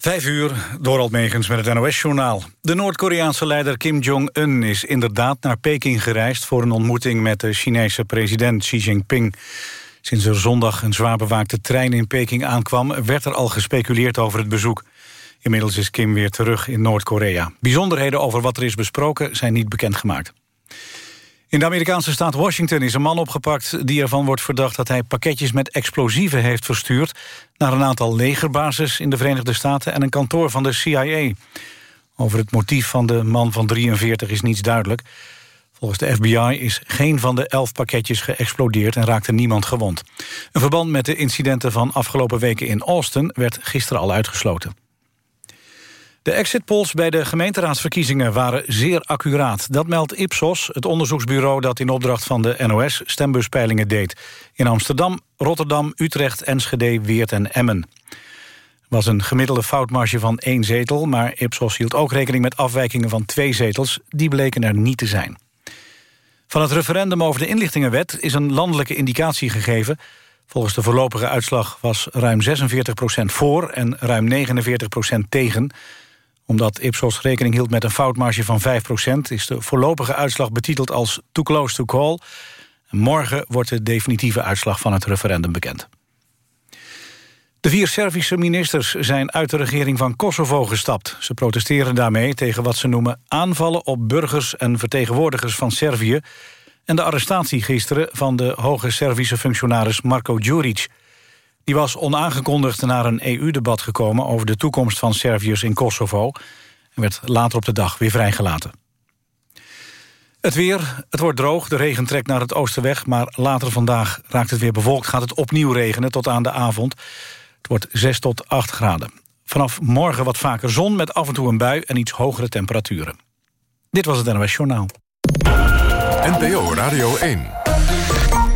Vijf uur, Dorald Megens met het NOS-journaal. De Noord-Koreaanse leider Kim Jong-un is inderdaad naar Peking gereisd... voor een ontmoeting met de Chinese president Xi Jinping. Sinds er zondag een zwaar bewaakte trein in Peking aankwam... werd er al gespeculeerd over het bezoek. Inmiddels is Kim weer terug in Noord-Korea. Bijzonderheden over wat er is besproken zijn niet bekendgemaakt. In de Amerikaanse staat Washington is een man opgepakt... die ervan wordt verdacht dat hij pakketjes met explosieven heeft verstuurd... naar een aantal legerbases in de Verenigde Staten... en een kantoor van de CIA. Over het motief van de man van 43 is niets duidelijk. Volgens de FBI is geen van de elf pakketjes geëxplodeerd... en raakte niemand gewond. Een verband met de incidenten van afgelopen weken in Austin... werd gisteren al uitgesloten. De exit polls bij de gemeenteraadsverkiezingen waren zeer accuraat. Dat meldt Ipsos, het onderzoeksbureau dat in opdracht van de NOS stembuspeilingen deed. In Amsterdam, Rotterdam, Utrecht, Enschede, Weert en Emmen. Was een gemiddelde foutmarge van één zetel... maar Ipsos hield ook rekening met afwijkingen van twee zetels. Die bleken er niet te zijn. Van het referendum over de inlichtingenwet is een landelijke indicatie gegeven. Volgens de voorlopige uitslag was ruim 46% voor en ruim 49% tegen omdat Ipsos rekening hield met een foutmarge van 5% is de voorlopige uitslag betiteld als too close to call. Morgen wordt de definitieve uitslag van het referendum bekend. De vier Servische ministers zijn uit de regering van Kosovo gestapt. Ze protesteren daarmee tegen wat ze noemen aanvallen op burgers en vertegenwoordigers van Servië... en de arrestatie gisteren van de hoge Servische functionaris Marko Djuric. Die was onaangekondigd naar een EU-debat gekomen... over de toekomst van Serviërs in Kosovo... en werd later op de dag weer vrijgelaten. Het weer, het wordt droog, de regen trekt naar het oosten weg... maar later vandaag raakt het weer bewolkt, gaat het opnieuw regenen tot aan de avond. Het wordt 6 tot 8 graden. Vanaf morgen wat vaker zon met af en toe een bui en iets hogere temperaturen. Dit was het NOS Journaal. NPO Radio 1.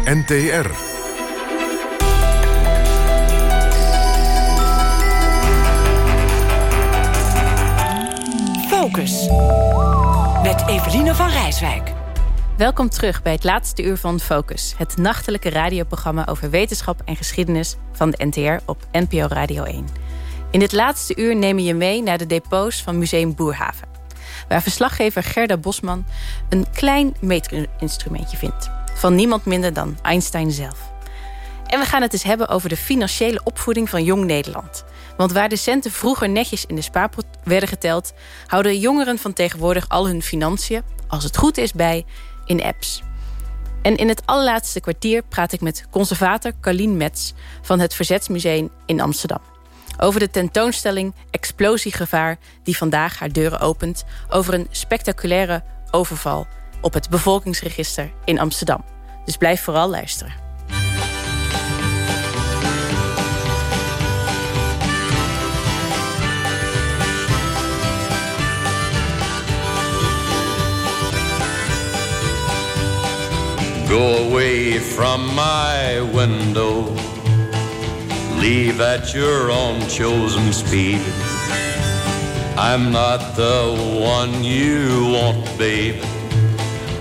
NTR. Focus. Met Eveline van Rijswijk. Welkom terug bij het laatste uur van Focus. Het nachtelijke radioprogramma over wetenschap en geschiedenis van de NTR op NPO Radio 1. In dit laatste uur nemen je mee naar de depots van Museum Boerhaven. Waar verslaggever Gerda Bosman een klein meetrinstrumentje vindt. Van niemand minder dan Einstein zelf. En we gaan het eens hebben over de financiële opvoeding van Jong Nederland. Want waar de centen vroeger netjes in de spaarpot werden geteld... houden jongeren van tegenwoordig al hun financiën, als het goed is, bij in apps. En in het allerlaatste kwartier praat ik met conservator Carlien Metz... van het Verzetsmuseum in Amsterdam. Over de tentoonstelling Explosiegevaar... die vandaag haar deuren opent... over een spectaculaire overval op het bevolkingsregister in Amsterdam. Dus blijf vooral luisteren. Go away from my window. Leave at your own chosen speed. I'm not the one you want, babe.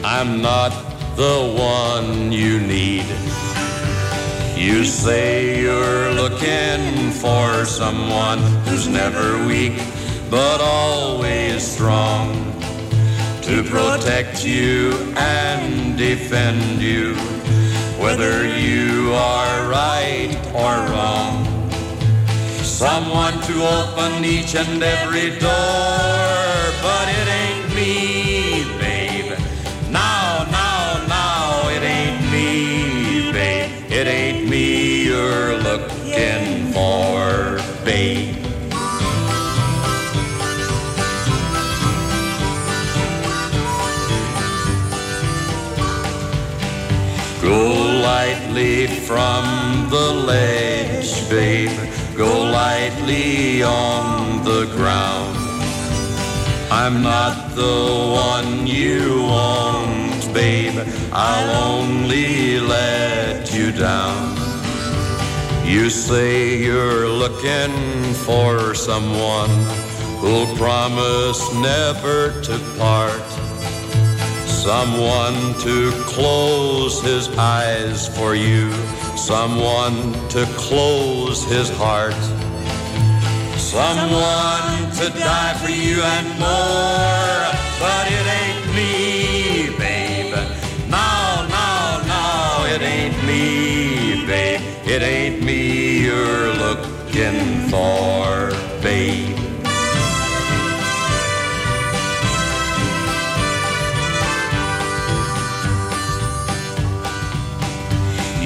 I'm not the one you need. You say you're looking for someone who's never weak, but always strong to protect you and defend you, whether you are right or wrong. Someone to open each and every door, from the ledge, babe. Go lightly on the ground. I'm not the one you want, babe. I'll only let you down. You say you're looking for someone who'll promise never to part Someone to close his eyes for you. Someone to close his heart. Someone to die for you and more, but it ain't me, babe. No, no, no, it ain't me, babe. It ain't me you're looking for, babe.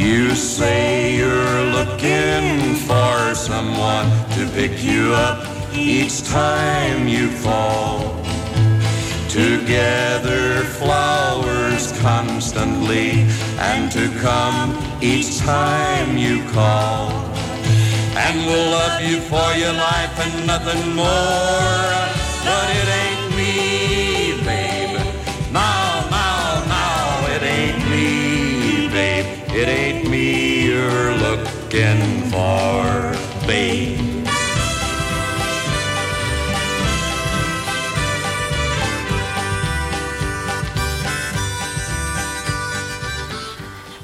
You say you're looking for someone to pick you up each time you fall. Together flowers constantly and to come each time you call. And we'll love you for your life and nothing more. But it ain't me, It ain't me you're looking for, babe.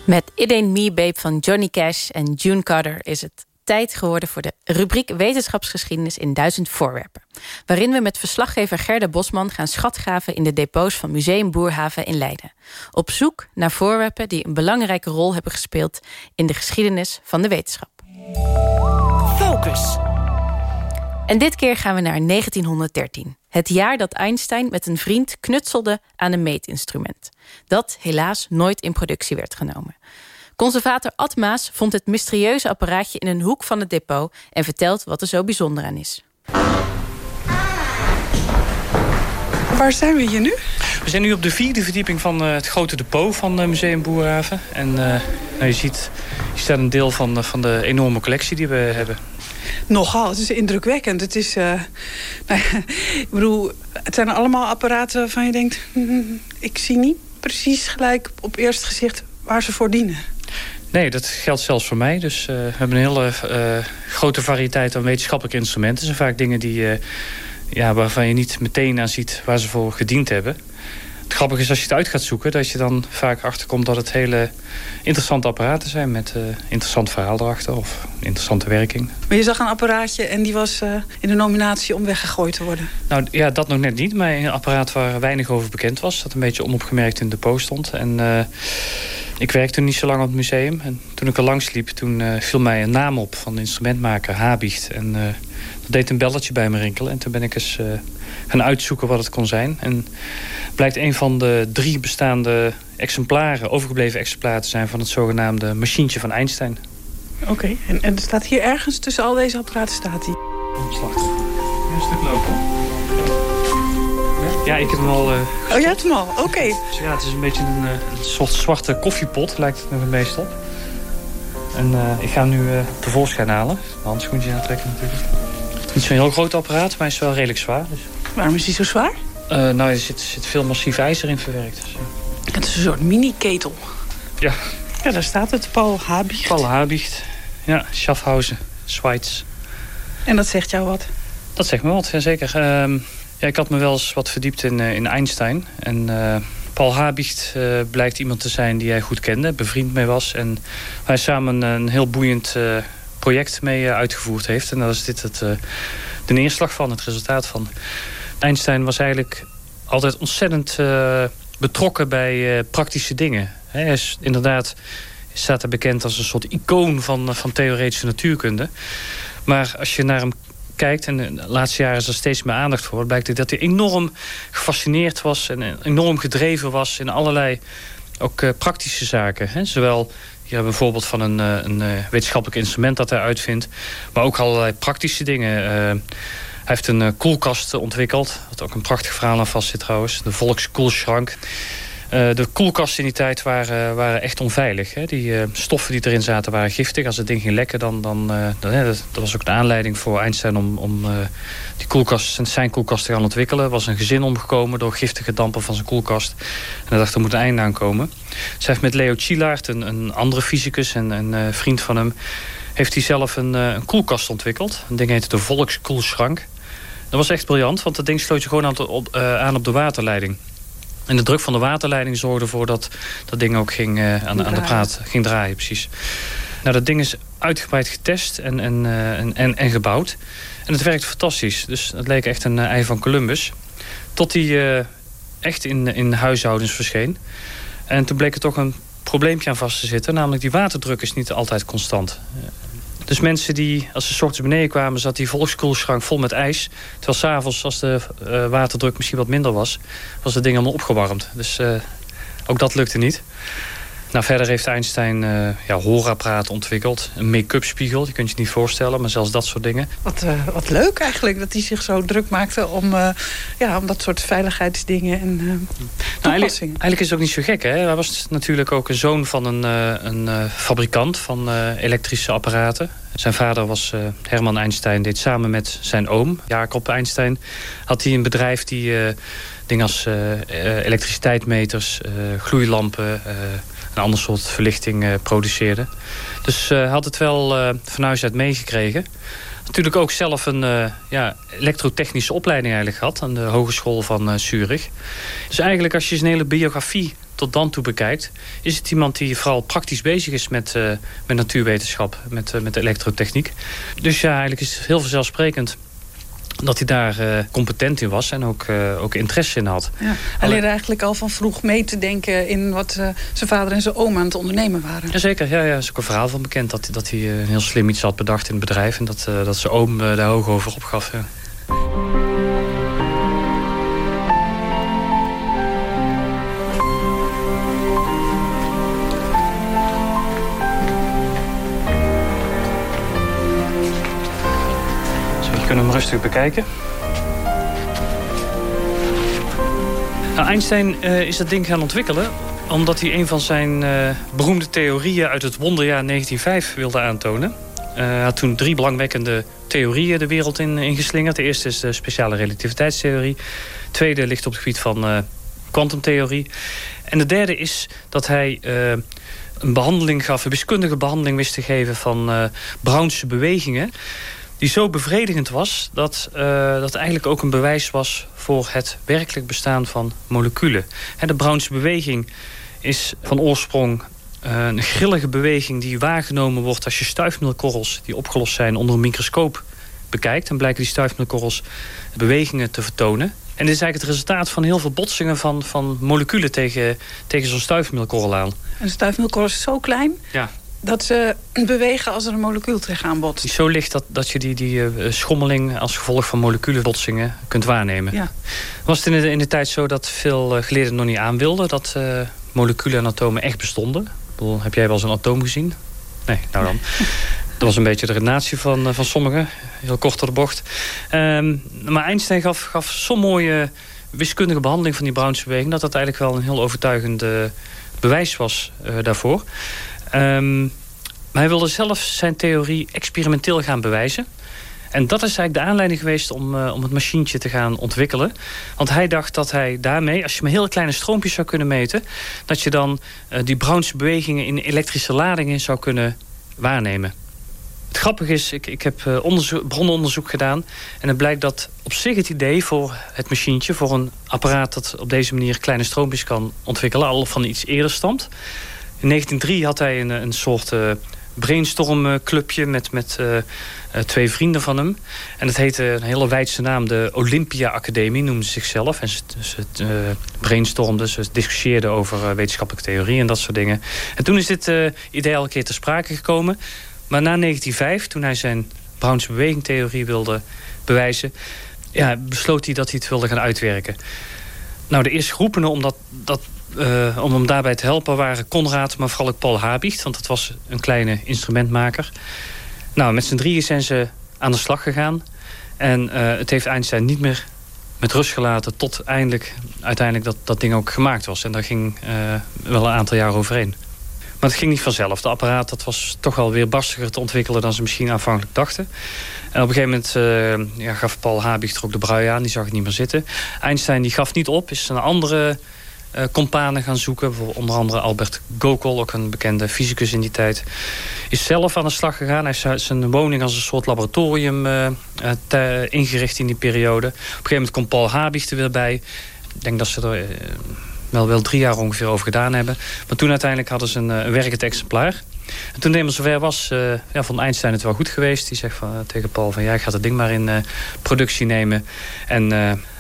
Met It Ain't Me Babe van Johnny Cash en June Carter is het tijd geworden voor de rubriek Wetenschapsgeschiedenis in duizend voorwerpen. Waarin we met verslaggever Gerda Bosman gaan schatgraven in de depots van Museum Boerhaven in Leiden. Op zoek naar voorwerpen die een belangrijke rol hebben gespeeld in de geschiedenis van de wetenschap. Focus. En dit keer gaan we naar 1913. Het jaar dat Einstein met een vriend knutselde aan een meetinstrument. Dat helaas nooit in productie werd genomen. Conservator Ad Maas vond het mysterieuze apparaatje in een hoek van het depot... en vertelt wat er zo bijzonder aan is. Waar zijn we hier nu? We zijn nu op de vierde verdieping van uh, het grote depot van uh, Museum Boerhaven. En uh, nou, je ziet, hier staat een deel van, van de enorme collectie die we hebben. Nogal, het is indrukwekkend. Het is, nou, ik bedoel, het zijn allemaal apparaten waarvan je denkt... Mm, ik zie niet precies gelijk op eerste gezicht waar ze voor dienen. Nee, dat geldt zelfs voor mij. Dus we hebben een hele grote variëteit aan wetenschappelijke instrumenten. Het zijn vaak dingen die ja, waarvan je niet meteen aan ziet waar ze voor gediend hebben. Het grappige is als je het uit gaat zoeken... dat je dan vaak achterkomt dat het hele interessante apparaten zijn... met interessant verhaal erachter of interessante werking. Maar je zag een apparaatje en die was in de nominatie om weggegooid te worden. Nou ja, dat nog net niet. Maar een apparaat waar weinig over bekend was. Dat een beetje onopgemerkt in de post stond. En ik werkte niet zo lang op het museum. En toen ik er langs liep, toen viel mij een naam op van de instrumentmaker Habicht. En dat deed een belletje bij me rinkelen. En toen ben ik eens uh, gaan uitzoeken wat het kon zijn. En blijkt een van de drie bestaande exemplaren, overgebleven exemplaren te zijn van het zogenaamde machientje van Einstein. Oké, okay. en, en er staat hier ergens tussen al deze apparaten staat hij? Omslag. Een stuk lopen. Ja, ik heb hem al... Uh, oh, je hebt hem al? Oké. Okay. Ja, het is een beetje een, een soort zwarte koffiepot, lijkt het nog het meest op. En uh, ik ga hem nu uh, tevoorschijn halen. Mijn handschoentje aantrekken natuurlijk. Niet zo'n heel groot apparaat, maar hij is wel redelijk zwaar. Dus. Waarom is hij zo zwaar? Nou, er zit, zit, veel massief ijzer in verwerkt. Dus. Het is een soort mini-ketel. Ja. Ja, daar staat het. Paul Habicht. Paul Habicht. Ja, Schaffhausen, Schweiz. En dat zegt jou wat? Dat zegt me wat, ja, zeker. Uh, ik had me wel eens wat verdiept in, uh, in Einstein. En Paul Habicht blijkt iemand te zijn die hij goed kende, bevriend mee was. En wij samen een heel boeiend project mee uitgevoerd heeft. En daar is dit het, de neerslag van, het resultaat van. Einstein was eigenlijk altijd ontzettend betrokken bij praktische dingen. Hij is inderdaad staat er bekend als een soort icoon van, van theoretische natuurkunde. Maar als je naar hem kijkt, en de laatste jaren is er steeds meer aandacht voor... blijkt dat hij enorm gefascineerd was en enorm gedreven was... in allerlei ook uh, praktische zaken. Hè? Zowel hier hebben we een voorbeeld van een, een wetenschappelijk instrument dat hij uitvindt... maar ook allerlei praktische dingen... Hij heeft een koelkast ontwikkeld. Wat ook een prachtig verhaal aan vast zit trouwens. De Volkskoelschrank. Uh, de koelkasten in die tijd waren, waren echt onveilig. Hè. Die uh, stoffen die erin zaten waren giftig. Als het ding ging lekken, dan... dan, dan dat, was ook de aanleiding voor Einstein om, om die koelkast, zijn koelkast te gaan ontwikkelen. Er was een gezin omgekomen door giftige dampen van zijn koelkast. En hij dacht, er moet een einde aan komen. Zij heeft met Leo Szilard, een, een andere fysicus en een vriend van hem... heeft hij zelf een, een koelkast ontwikkeld. Een ding heette de Volkskoelschrank. Dat was echt briljant, want dat ding sloot je gewoon aan, op, aan op de waterleiding. En de druk van de waterleiding zorgde ervoor dat dat ding ook ging, uh, aan, aan, de praat ging draaien. Precies. Nou, dat ding is uitgebreid getest en, en, uh, en, en, en, gebouwd. En het werkte fantastisch. Dus het leek echt een ei van Columbus. Tot hij echt in, in huishoudens verscheen. En toen bleek er toch een probleempje aan vast te zitten. Namelijk die waterdruk is niet altijd constant. Dus mensen die, als ze s ochtends beneden kwamen... zat die volkskoelschrank vol met ijs. Terwijl s'avonds, als de uh, waterdruk misschien wat minder was... was het ding allemaal opgewarmd. Dus uh, ook dat lukte niet. Nou, verder heeft Einstein uh, ja, ontwikkeld. Een make-up spiegel, je kunt je niet voorstellen. Maar zelfs dat soort dingen. Wat, uh, wat leuk eigenlijk dat hij zich zo druk maakte... om, uh, ja, om dat soort veiligheidsdingen en nou, eigenlijk, eigenlijk, is het ook niet zo gek. Hè? Hij was natuurlijk ook een zoon van een, een fabrikant van elektrische apparaten. Zijn vader was Herman Einstein. Deed samen met zijn oom, Jacob Einstein... had hij een bedrijf die dingen als elektriciteitsmeters, gloeilampen een ander soort verlichting uh, produceerde. Dus uh, had het wel uh, van huis uit meegekregen. Natuurlijk ook zelf een ja, elektrotechnische opleiding eigenlijk gehad... aan de Hogeschool van Zurich. Dus eigenlijk als je zijn hele biografie tot dan toe bekijkt... is het iemand die vooral praktisch bezig is met, met natuurwetenschap, met, met elektrotechniek. Dus ja, eigenlijk is het heel vanzelfsprekend dat hij daar uh, competent in was en ook, uh, ook interesse in had. Ja. Hij leerde eigenlijk al van vroeg mee te denken... in wat uh, zijn vader en zijn oom aan het ondernemen waren. Jazeker, ja, ja, er is ook een verhaal van bekend... dat, dat hij een heel slim iets had bedacht in het bedrijf... en dat, dat zijn oom daar hoog over opgaf. Ja. Rustig bekijken. Nou, Einstein uh, is dat ding gaan ontwikkelen omdat hij een van zijn uh, beroemde theorieën uit het wonderjaar 1905 wilde aantonen. Uh, hij had toen drie belangwekkende theorieën de wereld in ingeslingerd. De eerste is de speciale relativiteitstheorie. De tweede ligt op het gebied van kwantumtheorie. en de derde is dat hij een behandeling gaf, een wiskundige behandeling wist te geven van Brownse bewegingen die zo bevredigend was dat uh, dat eigenlijk ook een bewijs was voor het werkelijk bestaan van moleculen. de Brownse beweging is van oorsprong uh, een grillige beweging die waargenomen wordt als je stuifmeelkorrels die opgelost zijn onder een microscoop bekijkt. Dan blijken die stuifmeelkorrels bewegingen te vertonen. En dit is eigenlijk het resultaat van heel veel botsingen van, van moleculen tegen, tegen zo'n stuifmeelkorrel aan. En de stuifmeelkorrel is zo klein ja dat ze bewegen als er een molecuul tegenaan botst. Zo licht dat, dat je die, die uh, schommeling als gevolg van moleculenbotsingen kunt waarnemen. Ja. Was het in de, in de tijd zo dat veel uh, geleerden nog niet aan wilden... dat uh, moleculen en atomen echt bestonden? Bedoel, heb jij wel eens een atoom gezien? Nee, nou dan. Dat was een beetje de redenatie van, van sommigen. Heel kort door de bocht. Um, maar Einstein gaf, gaf zo'n mooie wiskundige behandeling van die Brownse beweging... dat dat eigenlijk wel een heel overtuigend bewijs was daarvoor. Maar hij wilde zelf zijn theorie experimenteel gaan bewijzen. En dat is eigenlijk de aanleiding geweest om, uh, om het machientje te gaan ontwikkelen. Want hij dacht dat hij daarmee, als je maar heel kleine stroompjes zou kunnen meten... dat je dan uh, die Brownse bewegingen in elektrische ladingen zou kunnen waarnemen. Het grappige is, ik, ik heb uh, onderzoek, bronnenonderzoek gedaan... en het blijkt dat op zich het idee voor het machientje... voor een apparaat dat op deze manier kleine stroompjes kan ontwikkelen... al van iets eerder stamt... In 1903 had hij een, een soort uh, brainstormclubje met, met uh, twee vrienden van hem. En het heette een hele wijdse naam, de Olympia Academie, noemde ze zichzelf. En ze, ze brainstormden, ze discussieerden over wetenschappelijke theorie en dat soort dingen. En toen is dit idee al een keer ter sprake gekomen. Maar na 1905, toen hij zijn Brownse bewegingtheorie wilde bewijzen... Ja, besloot hij dat hij het wilde gaan uitwerken. Nou, de eerste groepen om dat, dat uh, om hem daarbij te helpen waren Konrad, maar vooral ook Paul Habicht. Want dat was een kleine instrumentmaker. Nou, met z'n drieën zijn ze aan de slag gegaan. En uh, het heeft Einstein niet meer met rust gelaten... tot eindelijk, uiteindelijk dat, dat ding ook gemaakt was. En daar ging uh, wel een aantal jaar overheen. Maar het ging niet vanzelf. De apparaat dat was toch wel weer barstiger te ontwikkelen... dan ze misschien aanvankelijk dachten. En op een gegeven moment ja, gaf Paul Habicht er ook de brui aan. Die zag het niet meer zitten. Einstein die gaf niet op. Is een andere uh, gaan zoeken. Onder andere Albert Gokul, ook een bekende fysicus in die tijd. Is zelf aan de slag gegaan. Hij heeft zijn woning als een soort laboratorium uh, te, ingericht in die periode. Op een gegeven moment komt Paul Habig er weer bij. Ik denk dat ze er wel, wel drie jaar ongeveer over gedaan hebben. Maar toen uiteindelijk hadden ze een, werkend exemplaar. En toen het zover was, uh, ja, vond Einstein het wel goed geweest. Die zegt van, tegen Paul van ja, ik ga het ding maar in productie nemen. En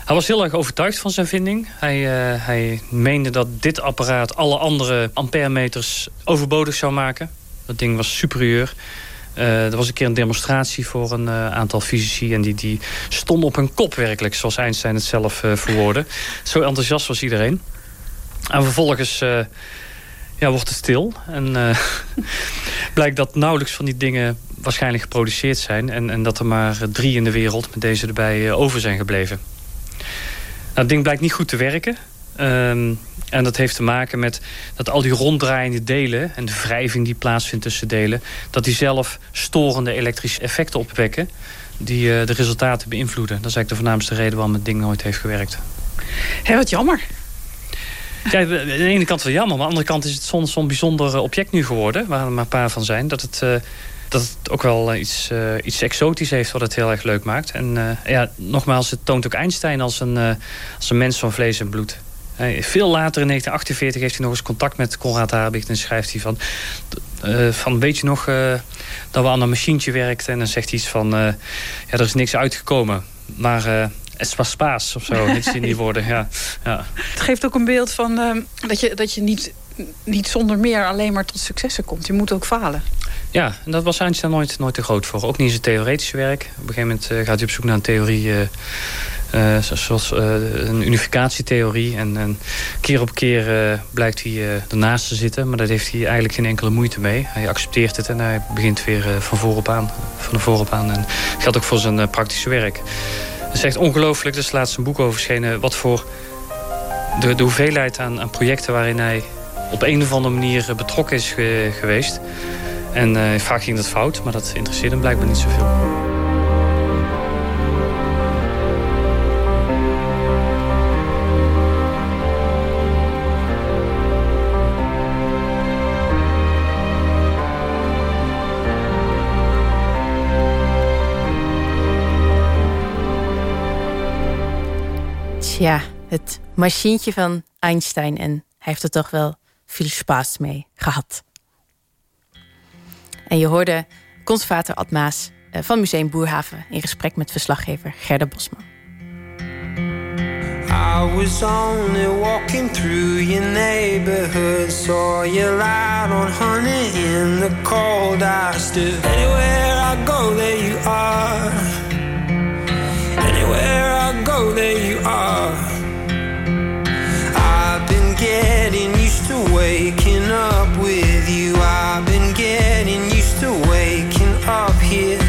hij was heel erg overtuigd van zijn vinding. Hij, hij meende dat dit apparaat alle andere amperemeters overbodig zou maken. Dat ding was superieur. Uh, er was een keer een demonstratie voor een uh, aantal fysici... en die, die stonden op hun kop werkelijk, zoals Einstein het zelf verwoordde. Zo enthousiast was iedereen. En vervolgens ja, wordt het stil. En blijkt dat nauwelijks van die dingen waarschijnlijk geproduceerd zijn... en, en dat er maar drie in de wereld met deze erbij over zijn gebleven. Nou, het ding blijkt niet goed te werken... Um, en dat heeft te maken met dat al die ronddraaiende delen... en de wrijving die plaatsvindt tussen delen... dat die zelf storende elektrische effecten opwekken... die uh, de resultaten beïnvloeden. Dat is eigenlijk de voornaamste reden waarom het ding nooit heeft gewerkt. Hé, wat jammer. Ja, aan de ene kant wel jammer, maar aan de andere kant is het zo'n zo bijzonder object nu geworden... waar er maar een paar van zijn, dat het... Uh, dat het ook wel iets, uh, iets exotisch heeft wat het heel erg leuk maakt. En uh, ja, nogmaals, het toont ook Einstein als een, uh, als een mens van vlees en bloed. Veel later in 1948 heeft hij nog eens contact met Konrad Habicht en schrijft hij van... Van weet je nog dat we aan een machientje werkten? En dan zegt hij iets van, ja, er is niks uitgekomen. Maar het was spaas of zo, iets in die woorden. Ja, ja. Het geeft ook een beeld van dat je, dat je niet, niet zonder meer alleen maar tot successen komt. Je moet ook falen. Ja, en dat was Einstein nooit, nooit te groot voor. Ook niet in zijn theoretische werk. Op een gegeven moment gaat hij op zoek naar een theorie uh, zoals uh, een unificatietheorie. En, en, keer op keer blijkt hij ernaast te zitten. Maar daar heeft hij eigenlijk geen enkele moeite mee. Hij accepteert het en hij begint weer van voorop aan. Van de voorop aan. En dat geldt ook voor zijn praktische werk. Het is echt ongelooflijk. Dus laatst een boek over verschenen. Wat voor de, de hoeveelheid aan, aan, projecten waarin hij op een of andere manier betrokken is geweest. En vaak ging dat fout. Maar dat interesseert hem blijkbaar niet zoveel. ja, het machientje van Einstein. En hij heeft er toch wel veel spaas mee gehad. En je hoorde conservator Ad Maas eh, van Museum Boerhaven... in gesprek met verslaggever Gerda Bosman. I was only walking through your neighborhood Saw you light on honey in the cold I stood Anywhere I go, there you are Anywhere I go, there you are. I've been getting to waking up with you. I've been getting used to waking up here.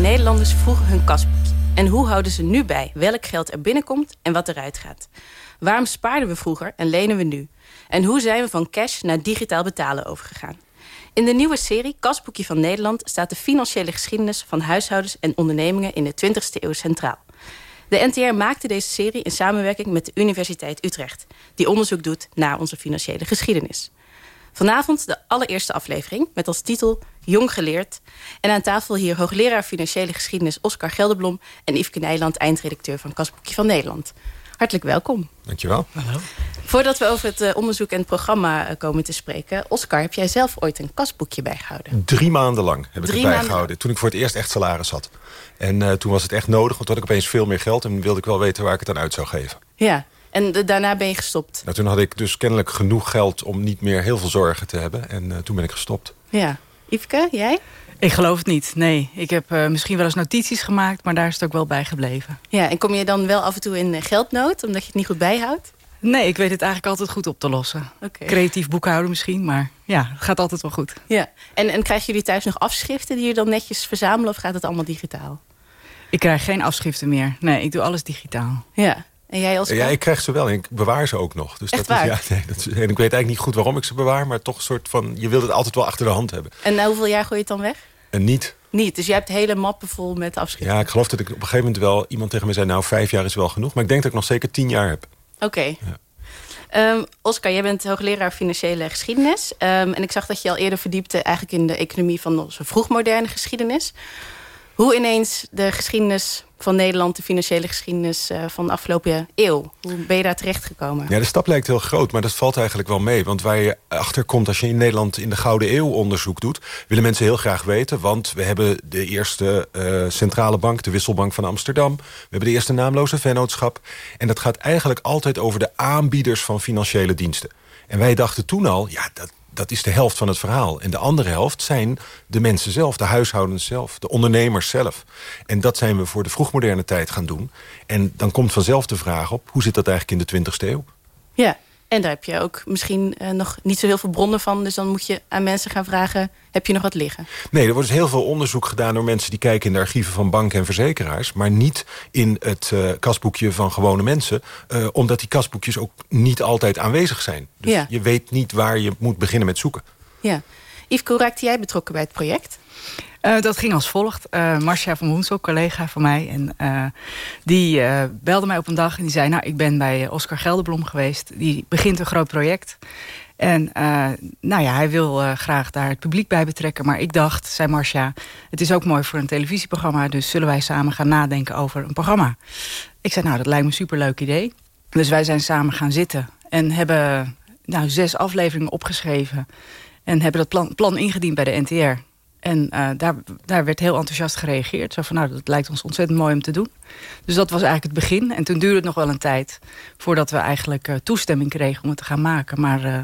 Nederlanders vroeger hun kasboekje? En hoe houden ze nu bij welk geld er binnenkomt en wat eruit gaat? Waarom spaarden we vroeger en lenen we nu? En hoe zijn we van cash naar digitaal betalen overgegaan? In de nieuwe serie Kasboekje van Nederland staat de financiële geschiedenis van huishoudens en ondernemingen in de 20e eeuw centraal. De NTR maakte deze serie in samenwerking met de Universiteit Utrecht, die onderzoek doet naar onze financiële geschiedenis. Vanavond de allereerste aflevering met als titel Jong geleerd. En aan tafel hier hoogleraar financiële geschiedenis Oscar Gelderblom en Yveske Nijland, eindredacteur van Kasboekje van Nederland. Hartelijk welkom. Dankjewel. Hallo. Voordat we over het eh, onderzoek en het programma eh, komen te spreken... Oscar, heb jij zelf ooit een kasboekje bijgehouden? Drie maanden lang heb ik het bijgehouden. Toen ik voor het eerst echt salaris had. En uh, toen was het echt nodig, want toen had ik opeens veel meer geld... en wilde ik wel weten waar ik het aan uit zou geven. Ja, en daarna ben je gestopt? Nou, toen had ik dus kennelijk genoeg geld om niet meer heel veel zorgen te hebben. En uh, toen ben ik gestopt. Ja. Yveske, jij? Ik geloof het niet, nee. Ik heb uh, misschien wel eens notities gemaakt, maar daar is het ook wel bij gebleven. Ja, en kom je dan wel af en toe in geldnood, omdat je het niet goed bijhoudt? Nee, ik weet het eigenlijk altijd goed op te lossen. Okay. Creatief boekhouden misschien, maar ja, het gaat altijd wel goed. Ja, en, en krijgen jullie thuis nog afschriften die je dan netjes verzamelen... of gaat het allemaal digitaal? Ik krijg geen afschriften meer. Nee, ik doe alles digitaal. Ja, en jij als Ja, ik krijg ze wel en ik bewaar ze ook nog. Dus Echt dat waar? Is, ja, nee, dat is, en ik weet eigenlijk niet goed waarom ik ze bewaar... maar toch een soort van, je wilt het altijd wel achter de hand hebben. En na hoeveel jaar gooi je het dan weg? En niet. Niet, dus je hebt hele mappen vol met afschriften? Ja, ik geloof dat ik op een gegeven moment wel... iemand tegen me zei, nou, vijf jaar is wel genoeg. Maar ik denk dat ik nog zeker tien jaar heb. Oké. Okay. Ja. Um, Oscar, jij bent hoogleraar financiële geschiedenis. Um, en ik zag dat je al eerder verdiepte eigenlijk in de economie van onze vroegmoderne geschiedenis. Hoe ineens de geschiedenis van Nederland, de financiële geschiedenis uh, van de afgelopen eeuw. Hoe ben je daar terechtgekomen? Ja, de stap lijkt heel groot, maar dat valt eigenlijk wel mee. Want waar je achterkomt als je in Nederland in de Gouden Eeuw onderzoek doet... willen mensen heel graag weten, want we hebben de eerste uh, centrale bank... de Wisselbank van Amsterdam. We hebben de eerste naamloze vennootschap. En dat gaat eigenlijk altijd over de aanbieders van financiële diensten. En wij dachten toen al, ja, dat, dat is de helft van het verhaal. En de andere helft zijn de mensen zelf, de huishoudens zelf, de ondernemers zelf. En dat zijn we voor de vroegmoderne tijd gaan doen. En dan komt vanzelf de vraag op, hoe zit dat eigenlijk in de 20e eeuw? Ja, en daar heb je ook misschien uh, nog niet zo heel veel bronnen van. Dus dan moet je aan mensen gaan vragen, heb je nog wat liggen? Nee, er wordt dus heel veel onderzoek gedaan door mensen... die kijken in de archieven van banken en verzekeraars... maar niet in het uh, kasboekje van gewone mensen. Uh, omdat die kasboekjes ook niet altijd aanwezig zijn. Dus ja. je weet niet waar je moet beginnen met zoeken. Ja. Yves, hoe raakte jij betrokken bij het project? Uh, dat ging als volgt. Uh, Marcia van Woensel, collega van mij. En, uh, die belde mij op een dag en die zei... nou, ik ben bij Oscar Gelderblom geweest. Die begint een groot project. En nou ja, hij wil graag daar het publiek bij betrekken. Maar ik dacht, zei Marcia... het is ook mooi voor een televisieprogramma... dus zullen wij samen gaan nadenken over een programma. Ik zei, nou, dat lijkt me een superleuk idee. Dus wij zijn samen gaan zitten. En hebben nou, zes afleveringen opgeschreven... en hebben dat plan ingediend bij de NTR... En uh, daar, daar werd heel enthousiast gereageerd. Zo van, nou, dat lijkt ons ontzettend mooi om te doen. Dus dat was eigenlijk het begin. En toen duurde het nog wel een tijd... voordat we eigenlijk uh, toestemming kregen om het te gaan maken. Maar uh,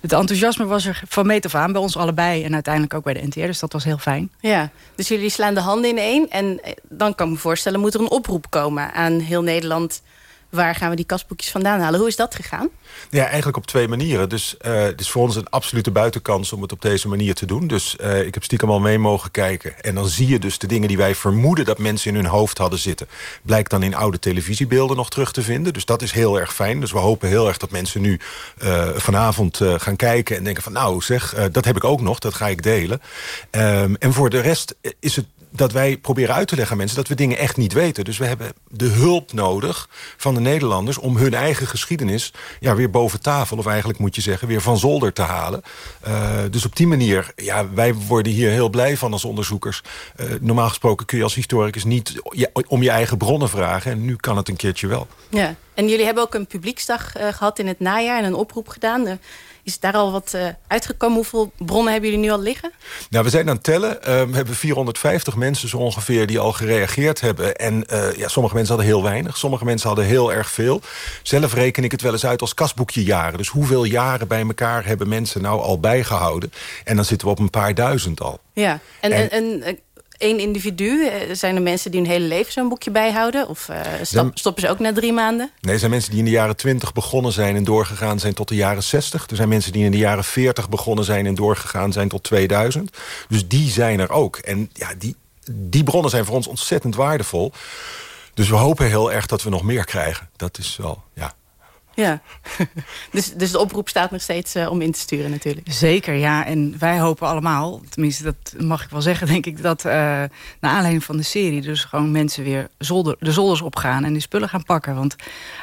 het enthousiasme was er van meet af aan bij ons allebei... en uiteindelijk ook bij de NTR, dus dat was heel fijn. Ja, dus jullie slaan de handen in één... en dan kan ik me voorstellen, moet er een oproep komen aan heel Nederland waar gaan we die kasboekjes vandaan halen? Hoe is dat gegaan? Ja, eigenlijk op twee manieren. Dus uh, het is voor ons een absolute buitenkans om het op deze manier te doen. Dus uh, ik heb stiekem al mee mogen kijken. En dan zie je dus de dingen die wij vermoeden dat mensen in hun hoofd hadden zitten. Blijkt dan in oude televisiebeelden nog terug te vinden. Dus dat is heel erg fijn. Dus we hopen heel erg dat mensen nu uh, vanavond gaan kijken en denken van... nou zeg, dat heb ik ook nog, dat ga ik delen. Um, en voor de rest is het dat wij proberen uit te leggen aan mensen... dat we dingen echt niet weten. Dus we hebben de hulp nodig van de Nederlanders... om hun eigen geschiedenis ja, weer boven tafel... of eigenlijk moet je zeggen, weer van zolder te halen. Uh, dus op die manier, ja, wij worden hier heel blij van als onderzoekers. Uh, normaal gesproken kun je als historicus niet om je eigen bronnen vragen. En nu kan het een keertje wel. Ja, en jullie hebben ook een publieksdag uh, gehad in het najaar... en een oproep gedaan... Is daar al wat uh, uitgekomen? Hoeveel bronnen hebben jullie nu al liggen? Nou, we zijn aan het tellen. Uh, we hebben 450 mensen zo ongeveer die al gereageerd hebben. En uh, ja, sommige mensen hadden heel weinig. Sommige mensen hadden heel erg veel. Zelf reken ik het wel eens uit als kasboekje jaren. Dus hoeveel jaren bij elkaar hebben mensen nou al bijgehouden? En dan zitten we op een paar duizend al. Ja, en, en, en, en één individu? Zijn er mensen die hun hele leven zo'n boekje bijhouden? Of uh, stop, stoppen ze ook na drie maanden? Nee, er zijn mensen die in de jaren 20 begonnen zijn... en doorgegaan zijn tot de jaren 60. Er zijn mensen die in de jaren 40 begonnen zijn... en doorgegaan zijn tot 2000. Dus die zijn er ook. En ja, die, die bronnen zijn voor ons ontzettend waardevol. Dus we hopen heel erg dat we nog meer krijgen. Dat is wel, ja. Ja, dus, dus de oproep staat nog steeds uh, om in te sturen natuurlijk. Zeker, ja. En wij hopen allemaal, tenminste dat mag ik wel zeggen... denk ik, dat uh, naar aanleiding van de serie... dus gewoon mensen weer zolder, de zolders opgaan en die spullen gaan pakken. Want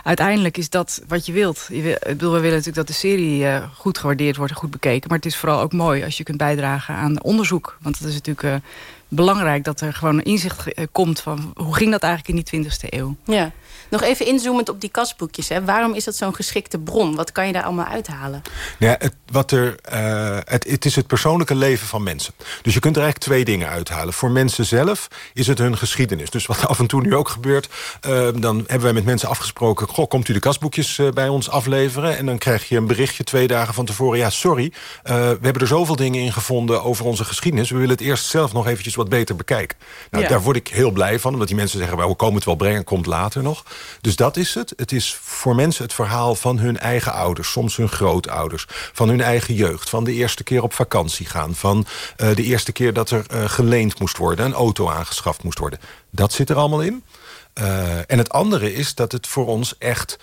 uiteindelijk is dat wat je wilt. Je wil, ik bedoel, we willen natuurlijk dat de serie uh, goed gewaardeerd wordt en goed bekeken. Maar het is vooral ook mooi als je kunt bijdragen aan onderzoek. Want dat is natuurlijk belangrijk dat er gewoon een inzicht komt... van hoe ging dat eigenlijk in die 20e eeuw. Ja. Nog even inzoomend op die kasboekjes. Hè. Waarom is dat zo'n geschikte bron? Wat kan je daar allemaal uithalen? Ja, het, wat er, uh, het, het is het persoonlijke leven van mensen. Dus je kunt er eigenlijk twee dingen uithalen. Voor mensen zelf is het hun geschiedenis. Dus wat af en toe nu ook gebeurt... Uh, dan hebben wij met mensen afgesproken... Goh, komt u de kasboekjes uh, bij ons afleveren? En dan krijg je een berichtje twee dagen van tevoren... ja, sorry, we hebben er zoveel dingen in gevonden over onze geschiedenis. We willen het eerst zelf nog eventjes wat beter bekijken. Nou, ja. Daar word ik heel blij van. Omdat die mensen zeggen, we komen het wel brengen, komt later nog. Dus dat is het. Het is voor mensen het verhaal van hun eigen ouders. Soms hun grootouders. Van hun eigen jeugd. Van de eerste keer op vakantie gaan. Van uh, de eerste keer dat er uh, geleend moest worden. Een auto aangeschaft moest worden. Dat zit er allemaal in. Uh, en het andere is dat het voor ons echt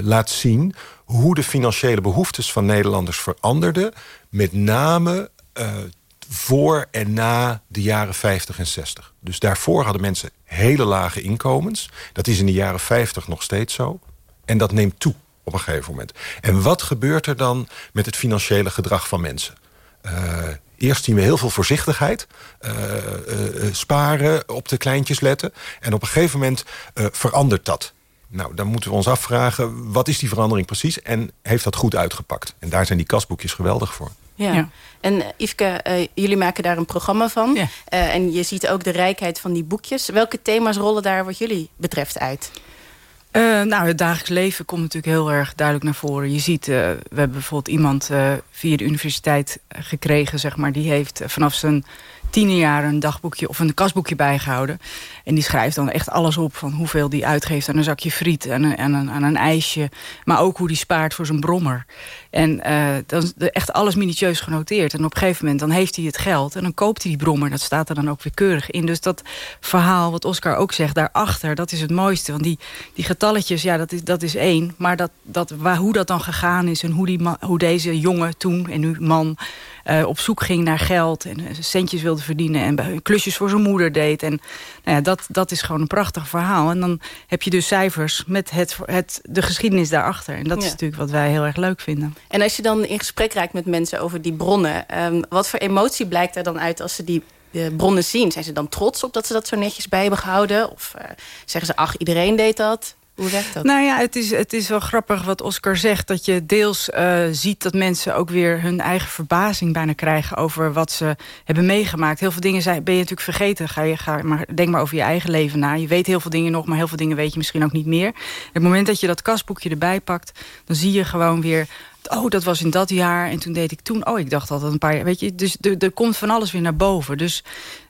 laat zien... hoe de financiële behoeftes van Nederlanders veranderden. Met name voor en na de jaren 50 en 60. Dus daarvoor hadden mensen hele lage inkomens. Dat is in de jaren 50 nog steeds zo. En dat neemt toe op een gegeven moment. En wat gebeurt er dan met het financiële gedrag van mensen? Uh, eerst zien we heel veel voorzichtigheid. Uh, uh, sparen, op de kleintjes letten. En op een gegeven moment verandert dat. Nou, dan moeten we ons afvragen, wat is die verandering precies? En heeft dat goed uitgepakt? En daar zijn die kasboekjes geweldig voor. Ja. ja. En Yveske, uh, jullie maken daar een programma van. Ja. Uh, en je ziet ook de rijkheid van die boekjes. Welke thema's rollen daar wat jullie betreft uit? Nou, het dagelijks leven komt natuurlijk heel erg duidelijk naar voren. Je ziet, we hebben bijvoorbeeld iemand via de universiteit gekregen... Zeg maar, die heeft vanaf zijn jaar een dagboekje of een kasboekje bijgehouden. En die schrijft dan echt alles op van hoeveel die uitgeeft aan een zakje friet en aan, een, aan een ijsje. Maar ook hoe die spaart voor zijn brommer. En uh, dan is echt alles minutieus genoteerd. En op een gegeven moment dan heeft hij het geld en dan koopt hij die brommer. Dat staat er dan ook weer keurig in. Dus dat verhaal wat Oscar ook zegt daarachter, dat is het mooiste. Want die, die getalletjes, ja, dat is, dat is één. Maar dat, dat, waar, hoe dat dan gegaan is en hoe, die, hoe deze jongen toen en nu man uh, op zoek ging naar geld en eh, centjes wilde verdienen en klusjes voor zijn moeder deed. En nou ja, dat, dat is gewoon een prachtig verhaal. En dan heb je dus cijfers met het, het, de geschiedenis daarachter. En dat is natuurlijk wat wij heel erg leuk vinden. En als je dan in gesprek raakt met mensen over die bronnen... Um, wat voor emotie blijkt er dan uit als ze die uh, bronnen zien? Zijn ze dan trots op dat ze dat zo netjes bij hebben gehouden? Of uh, zeggen ze, ach, iedereen deed dat? Hoe werkt dat? Nou ja, het is, het is wel grappig wat Oscar zegt. Dat je deels uh, ziet dat mensen ook weer hun eigen verbazing bijna krijgen... over wat ze hebben meegemaakt. Heel veel dingen zijn, ben je natuurlijk vergeten. Ga je, ga, maar denk maar over je eigen leven na. Je weet heel veel dingen nog, maar heel veel dingen weet je misschien ook niet meer. Het moment dat je dat kastboekje erbij pakt... dan zie je gewoon weer oh, dat was in dat jaar en toen deed ik toen... oh, ik dacht dat een paar jaar... Weet je, dus er, er komt van alles weer naar boven. Dus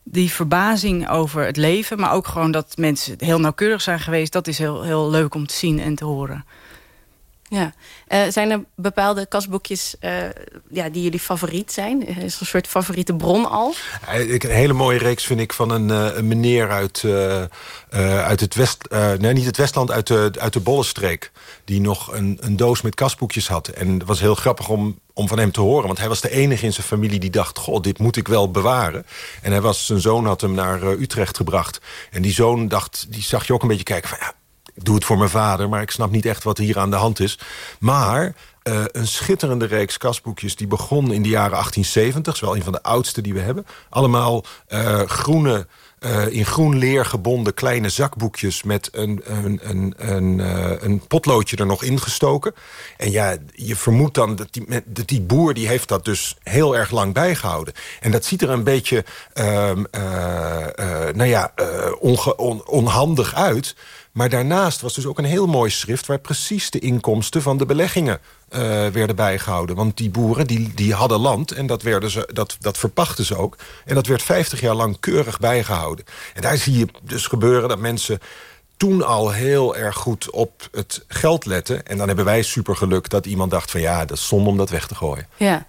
die verbazing over het leven... maar ook gewoon dat mensen heel nauwkeurig zijn geweest... dat is heel, heel leuk om te zien en te horen. Ja. Uh, zijn er bepaalde kasboekjes uh, ja, die jullie favoriet zijn? Is er een soort favoriete bron al? Een hele mooie reeks vind ik van een, uh, een meneer uit, uit het West... nee, niet het Westland, uit de, uit de Bollenstreek. Die nog een, een doos met kasboekjes had. En het was heel grappig om, om van hem te horen. Want hij was de enige in zijn familie die dacht... goh, dit moet ik wel bewaren. En hij was, zijn zoon had hem naar Utrecht gebracht. En die zoon dacht, die zag je ook een beetje kijken van... Ja, ik doe het voor mijn vader, maar ik snap niet echt wat hier aan de hand is. Maar uh, een schitterende reeks kasboekjes... die begon in de jaren 1870. Dat is wel een van de oudste die we hebben. Allemaal uh, groene... Uh, in groen leer gebonden kleine zakboekjes... met een, een, een, een, uh, een potloodje er nog ingestoken. En ja, je vermoedt dan dat die, dat die boer... die heeft dat dus heel erg lang bijgehouden. En dat ziet er een beetje uh, nou ja, onhandig uit... Maar daarnaast was dus ook een heel mooi schrift... waar precies de inkomsten van de beleggingen werden bijgehouden. Want die boeren die, die hadden land en dat, werden ze, dat, dat verpachten ze ook. En dat werd 50 jaar lang keurig bijgehouden. En daar zie je dus gebeuren dat mensen toen al heel erg goed op het geld letten. En dan hebben wij super geluk dat iemand dacht van... ja, dat is zonde om dat weg te gooien. Ja.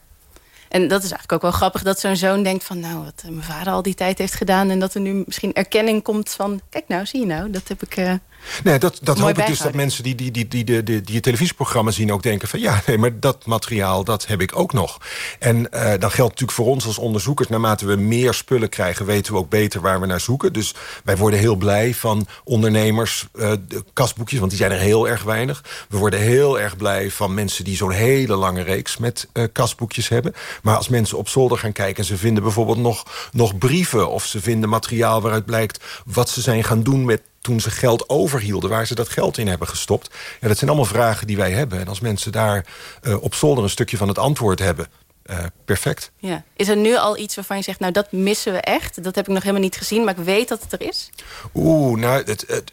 En dat is eigenlijk ook wel grappig dat zo'n zoon denkt van... nou, wat mijn vader al die tijd heeft gedaan... en dat er nu misschien erkenning komt van... kijk nou, zie je nou, dat heb ik... Uh, nee, dat, dat hoop ik dus dat mensen die, die, die, die, die, die, die televisieprogramma zien ook denken van... ja, nee, maar dat materiaal, dat heb ik ook nog. En uh, dan geldt natuurlijk voor ons als onderzoekers... naarmate we meer spullen krijgen, weten we ook beter waar we naar zoeken. Dus wij worden heel blij van ondernemers, uh, de kasboekjes... want die zijn er heel erg weinig. We worden heel erg blij van mensen die zo'n hele lange reeks... met uh, kasboekjes hebben. Maar als mensen op zolder gaan kijken... en ze vinden bijvoorbeeld nog, nog brieven... of ze vinden materiaal waaruit blijkt wat ze zijn gaan doen met toen ze geld overhielden, waar ze dat geld in hebben gestopt. Ja, dat zijn allemaal vragen die wij hebben. En als mensen daar uh, op zolder een stukje van het antwoord hebben... Uh, perfect. Ja. Is er nu al iets waarvan je zegt, nou dat missen we echt? Dat heb ik nog helemaal niet gezien, maar ik weet dat het er is. Oeh, nou, het, het,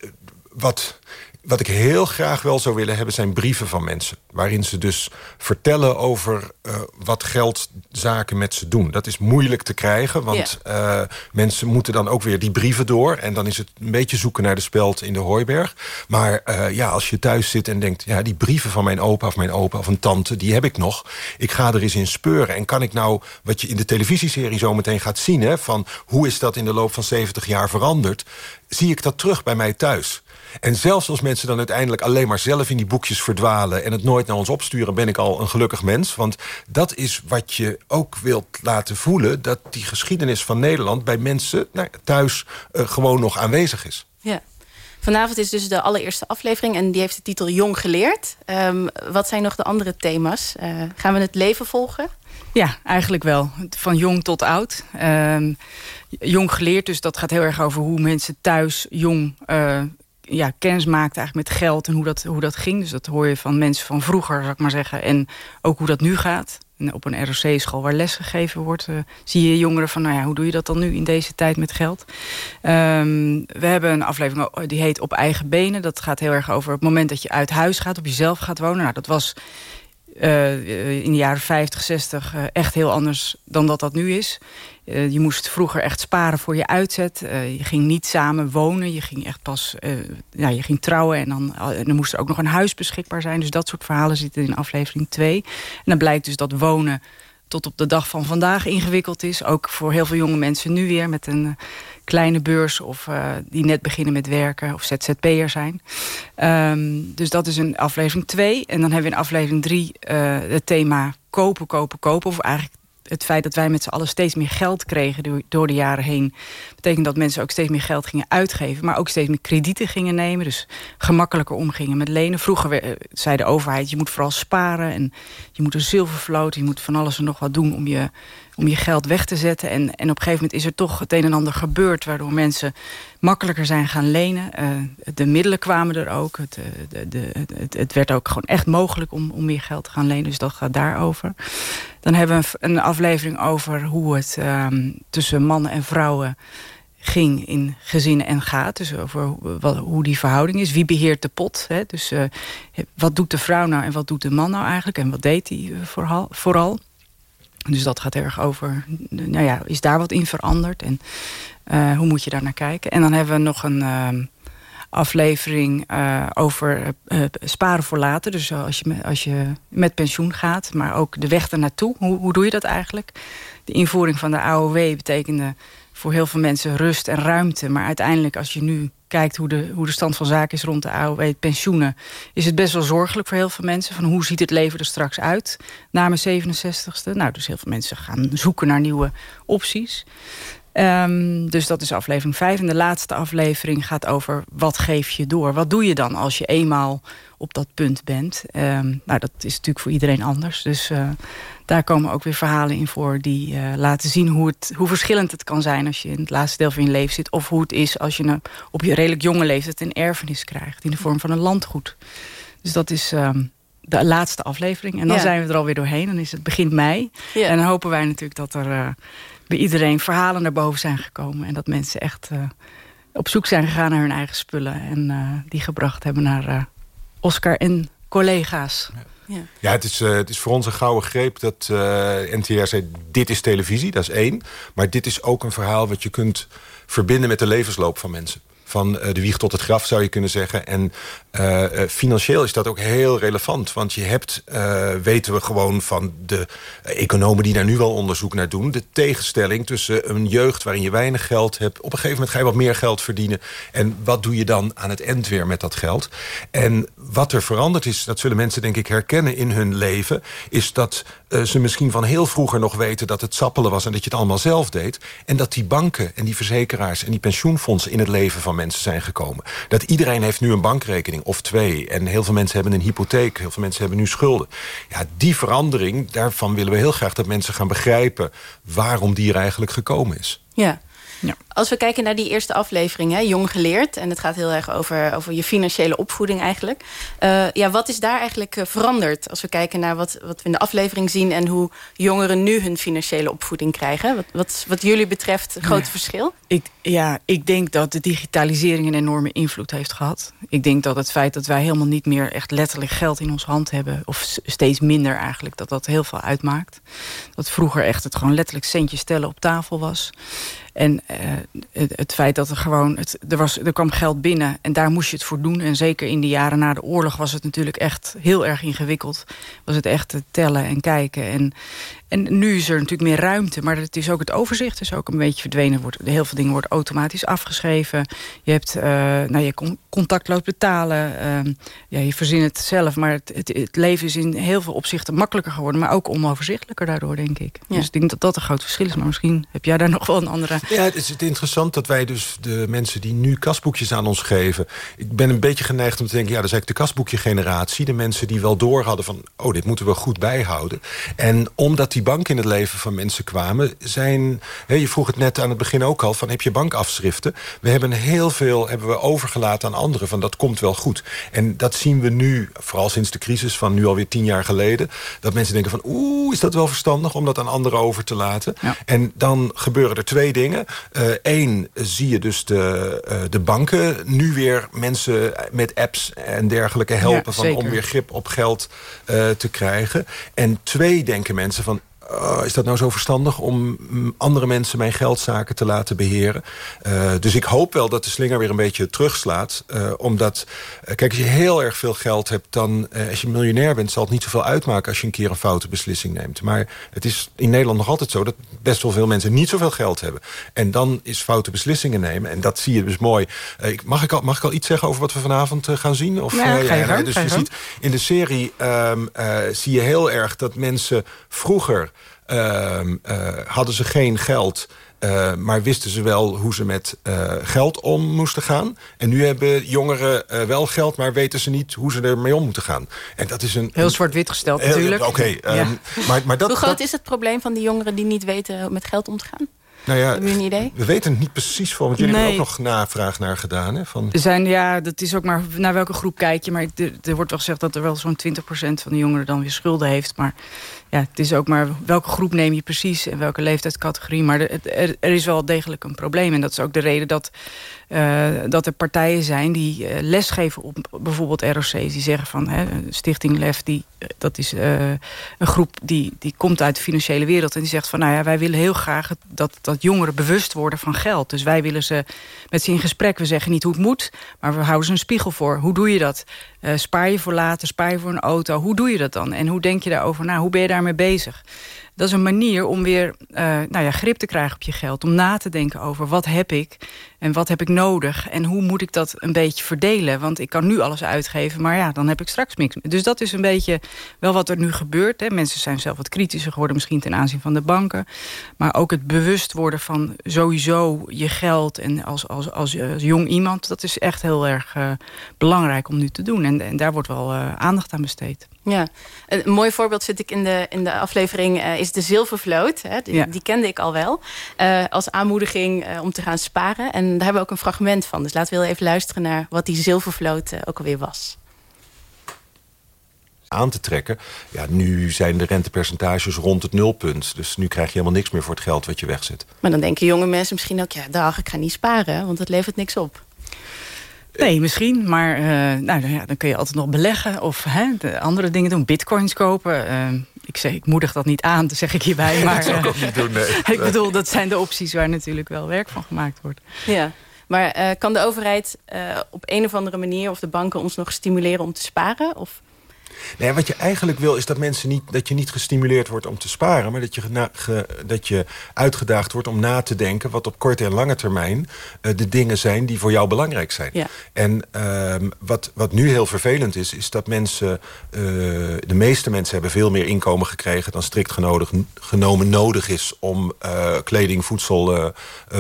wat wat ik heel graag wel zou willen hebben zijn brieven van mensen. Waarin ze dus vertellen over uh, wat geldzaken met ze doen. Dat is moeilijk te krijgen, want ja. uh, mensen moeten dan ook weer die brieven door. En dan is het een beetje zoeken naar de speld in de hooiberg. Maar uh, ja, als je thuis zit en denkt... ja, die brieven van mijn opa of mijn opa of een tante, die heb ik nog. Ik ga er eens in speuren. En kan ik nou, wat je in de televisieserie zo meteen gaat zien... Hè, van hoe is dat in de loop van 70 jaar veranderd... zie ik dat terug bij mij thuis. En zelfs als mensen dan uiteindelijk alleen maar zelf in die boekjes verdwalen... en het nooit naar ons opsturen, ben ik al een gelukkig mens. Want dat is wat je ook wilt laten voelen... dat die geschiedenis van Nederland bij mensen nou, thuis uh, gewoon nog aanwezig is. Ja. Vanavond is dus de allereerste aflevering en die heeft de titel Jong geleerd. Um, wat zijn nog de andere thema's? Uh, gaan we het leven volgen? Ja, eigenlijk wel. Van jong tot oud. Um, jong geleerd, dus dat gaat heel erg over hoe mensen thuis jong uh, ja, kennis maakte eigenlijk met geld en hoe dat, hoe dat ging. Dus dat hoor je van mensen van vroeger, zou ik maar zeggen. En ook hoe dat nu gaat. En op een ROC-school waar les gegeven wordt... Uh, zie je jongeren van, nou ja, hoe doe je dat dan nu in deze tijd met geld? Um, we hebben een aflevering die heet Op eigen benen. Dat gaat heel erg over het moment dat je uit huis gaat, op jezelf gaat wonen. Nou, dat was uh, in de jaren 50, 60 uh, echt heel anders dan dat dat nu is. Je moest vroeger echt sparen voor je uitzet. je ging niet samen wonen. Je ging echt pas ja, je ging trouwen en dan, dan moest er ook nog een huis beschikbaar zijn. Dus dat soort verhalen zitten in aflevering 2. En dan blijkt dus dat wonen tot op de dag van vandaag ingewikkeld is. Ook voor heel veel jonge mensen nu weer met een kleine beurs... of uh, die net beginnen met werken of ZZP'er zijn. Um, dus dat is een aflevering 2. En dan hebben we in aflevering 3 uh, het thema kopen, kopen, kopen. Of eigenlijk het feit dat wij met z'n allen steeds meer geld kregen door de jaren heen... betekent dat mensen ook steeds meer geld gingen uitgeven... maar ook steeds meer kredieten gingen nemen. Dus gemakkelijker omgingen met lenen. Vroeger zei de overheid, je moet vooral sparen... en je moet een zilvervloot, je moet van alles en nog wat doen... om je, om je geld weg te zetten. En, en op een gegeven moment is er toch het een en ander gebeurd... waardoor mensen makkelijker zijn gaan lenen. Uh, de middelen kwamen er ook. Het, de, de, het, het, werd ook gewoon echt mogelijk om, om meer geld te gaan lenen. Dus dat gaat daarover. Dan hebben we een, aflevering over hoe het um, tussen mannen en vrouwen ging in gezinnen en gaat. Dus over hoe die verhouding is. Wie beheert de pot? Hè? Dus uh, wat doet de vrouw nou en wat doet de man nou eigenlijk? En wat deed hij vooral? Dus dat gaat erg over, nou ja, is daar wat in veranderd? En uh, hoe moet je daar naar kijken? En dan hebben we nog een uh, aflevering uh, over sparen voor later. Dus als je, als je met pensioen gaat, maar ook de weg ernaartoe. Hoe, hoe doe je dat eigenlijk? De invoering van de AOW betekende voor heel veel mensen rust en ruimte. Maar uiteindelijk, als je nu kijkt hoe de, hoe de stand van zaken is rond de AOW, pensioenen... is het best wel zorgelijk voor heel veel mensen. Van hoe ziet het leven er straks uit na mijn 67ste? Nou, dus heel veel mensen gaan zoeken naar nieuwe opties. Um, dus dat is aflevering 5. En de laatste aflevering gaat over wat geef je door? Wat doe je dan als je eenmaal op dat punt bent? Um, nou, dat is natuurlijk voor iedereen anders. Dus uh, daar komen ook weer verhalen in voor die uh, laten zien hoe, het, hoe verschillend het kan zijn als je in het laatste deel van je leven zit. Of hoe het is als je een, op je redelijk jonge leeftijd een erfenis krijgt in de vorm van een landgoed. Dus dat is um, de laatste aflevering. En dan ja. zijn we er alweer doorheen. Dan is het begin mei. Ja. En dan hopen wij natuurlijk dat er uh, bij iedereen verhalen naar boven zijn gekomen. En dat mensen echt uh, op zoek zijn gegaan naar hun eigen spullen. En uh, die gebracht hebben naar Oscar en collega's. Ja. Ja, het, is, uh, het is voor ons een gouden greep dat uh, NTR zei... dit is televisie, dat is één. Maar dit is ook een verhaal wat je kunt verbinden met de levensloop van mensen van de wieg tot het graf zou je kunnen zeggen. En financieel is dat ook heel relevant. Want je hebt, weten we gewoon van de economen die daar nu wel onderzoek naar doen... de tegenstelling tussen een jeugd waarin je weinig geld hebt... op een gegeven moment ga je wat meer geld verdienen. En wat doe je dan aan het eind weer met dat geld? En wat er veranderd is, dat zullen mensen denk ik herkennen in hun leven... is dat ze misschien van heel vroeger nog weten dat het sappelen was... en dat je het allemaal zelf deed. En dat die banken en die verzekeraars en die pensioenfondsen... in het leven van mensen zijn gekomen. Dat iedereen heeft nu een bankrekening of twee. En heel veel mensen hebben een hypotheek. Heel veel mensen hebben nu schulden. Ja, die verandering, daarvan willen we heel graag dat mensen gaan begrijpen... waarom die er eigenlijk gekomen is. Ja. Ja. Als we kijken naar die eerste aflevering, hè, Jong Geleerd... en het gaat heel erg over, over je financiële opvoeding eigenlijk. Uh, ja, wat is daar eigenlijk uh, veranderd? Als we kijken naar wat, wat we in de aflevering zien... en hoe jongeren nu hun financiële opvoeding krijgen. Wat, wat, wat jullie betreft groot verschil? Ik, ja, ik denk dat de digitalisering een enorme invloed heeft gehad. Ik denk dat het feit dat wij helemaal niet meer echt letterlijk geld in ons hand hebben... of steeds minder eigenlijk, dat dat heel veel uitmaakt. Dat vroeger echt het gewoon letterlijk centjes tellen op tafel was... En uh, het, feit dat er gewoon... Het, er, was, er kwam geld binnen en daar moest je het voor doen. En zeker in de jaren na de oorlog was het natuurlijk echt heel erg ingewikkeld. Was het echt tellen en kijken. En, en nu is er natuurlijk meer ruimte, maar het is ook het overzicht is ook een beetje verdwenen. Wordt, heel veel dingen worden automatisch afgeschreven. Je hebt uh, nou, je contactloos betalen. Uh, ja, je verzint het zelf, maar het, het, het, leven is in heel veel opzichten makkelijker geworden, maar ook onoverzichtelijker daardoor, denk ik. Ja. Dus ik denk dat dat een groot verschil is. Maar misschien heb jij daar nog wel een andere... Ja, het is het interessant dat wij dus de mensen die nu kasboekjes aan ons geven... ik ben een beetje geneigd om te denken, ja, dat is eigenlijk de kasboekje generatie. De mensen die wel door hadden van, oh, dit moeten we goed bijhouden. En omdat die banken in het leven van mensen kwamen... zijn, hè, je vroeg het net aan het begin ook al, van heb je bankafschriften? We hebben heel veel hebben we overgelaten aan anderen, van dat komt wel goed. En dat zien we nu, vooral sinds de crisis van nu alweer tien jaar geleden... dat mensen denken van, oeh, is dat wel verstandig om dat aan anderen over te laten? En dan gebeuren er twee dingen. Eén, uh, zie je dus de, uh, de banken nu weer mensen met apps en dergelijke helpen... van, om weer grip op geld uh, te krijgen. En twee, denken mensen van uh, is dat nou zo verstandig om mm, andere mensen mijn geldzaken te laten beheren? Uh, dus ik hoop wel dat de slinger weer een beetje terugslaat. Uh, omdat, kijk, als je heel erg veel geld hebt... dan als je miljonair bent, zal het niet zoveel uitmaken... als je een keer een foute beslissing neemt. Maar het is in Nederland nog altijd zo... dat best wel veel mensen niet zoveel geld hebben. En dan is foute beslissingen nemen. En dat zie je dus mooi. mag, ik al, mag ik al iets zeggen over wat we vanavond gaan zien? Of, ja, ja, ja, dus je ziet, in de serie um, zie je heel erg dat mensen vroeger... Uh, uh, hadden ze geen geld... Uh, maar wisten ze wel hoe ze met uh, geld om moesten gaan. En nu hebben jongeren uh, wel geld, maar weten ze niet hoe ze ermee om moeten gaan. En dat is een heel zwart-wit gesteld natuurlijk. Oké, okay, um, ja. maar, maar dat, hoe groot dat... is het probleem van die jongeren die niet weten met geld om te gaan? Nou ja, Hebben jullie een idee? We weten het niet precies voor, want jullie nee. hebben ook nog navraag naar gedaan. Hè, van... Er zijn, ja, dat is ook maar naar welke groep kijk je. Maar er, er wordt wel gezegd dat er wel zo'n 20% van de jongeren dan weer schulden heeft. Maar ja, het is ook maar welke groep neem je precies en welke leeftijdscategorie. Maar er, er, is wel degelijk een probleem. En dat is ook de reden dat, uh, dat er partijen zijn die uh, lesgeven op bijvoorbeeld ROC's. Die zeggen van hè, Stichting LEF, die, dat is een groep die, die komt uit de financiële wereld. En die zegt van nou ja, wij willen heel graag dat, dat jongeren bewust worden van geld. Dus wij willen ze met ze in gesprek. We zeggen niet hoe het moet, maar we houden ze een spiegel voor. Hoe doe je dat? Spaar je voor later, spaar je voor een auto. Hoe doe je dat dan? En hoe denk je daarover na? Hoe ben je daar daarmee bezig. Dat is een manier om weer uh, nou ja, grip te krijgen op je geld. Om na te denken over wat heb ik en wat heb ik nodig. En hoe moet ik dat een beetje verdelen. Want ik kan nu alles uitgeven, maar ja, dan heb ik straks niks. Dus dat is een beetje wel wat er nu gebeurt. Hè. Mensen zijn zelf wat kritischer geworden misschien ten aanzien van de banken. Maar ook het bewust worden van sowieso je geld. En als, als, als, als jong iemand, dat is echt heel erg belangrijk om nu te doen. En, en daar wordt wel uh, aandacht aan besteed. Ja, een mooi voorbeeld vind ik in de, in de aflevering uh, is de zilvervloot. Hè? Die, ja. die, kende ik al wel. Uh, als aanmoediging uh, om te gaan sparen. En daar hebben we ook een fragment van. Dus laten we heel even luisteren naar wat die zilvervloot ook alweer was. Aan te trekken. Ja, nu zijn de rentepercentages rond het nulpunt. Dus nu krijg je helemaal niks meer voor het geld wat je wegzet. Maar dan denken jonge mensen misschien ook... ja, dag, ik ga niet sparen, want het levert niks op. Nee, misschien. Maar uh, nou, ja, dan kun je altijd nog beleggen of hè, de andere dingen doen. Bitcoins kopen. Uh, ik, zeg, ik moedig dat niet aan, dat zeg ik hierbij. Maar, dat zou ik ook niet doen, nee. ik bedoel, dat zijn de opties waar natuurlijk wel werk van gemaakt wordt. Ja. Maar kan de overheid op een of andere manier... of de banken ons nog stimuleren om te sparen? Of... Nee, wat je eigenlijk wil is dat mensen niet, dat je niet gestimuleerd wordt om te sparen, maar dat je, dat je uitgedaagd wordt om na te denken wat op korte en lange termijn uh, de dingen zijn die voor jou belangrijk zijn. Ja. En uh, wat, wat nu heel vervelend is, is dat mensen, uh, de meeste mensen hebben veel meer inkomen gekregen dan strikt genodig, genomen nodig is om eh, kleding, voedsel,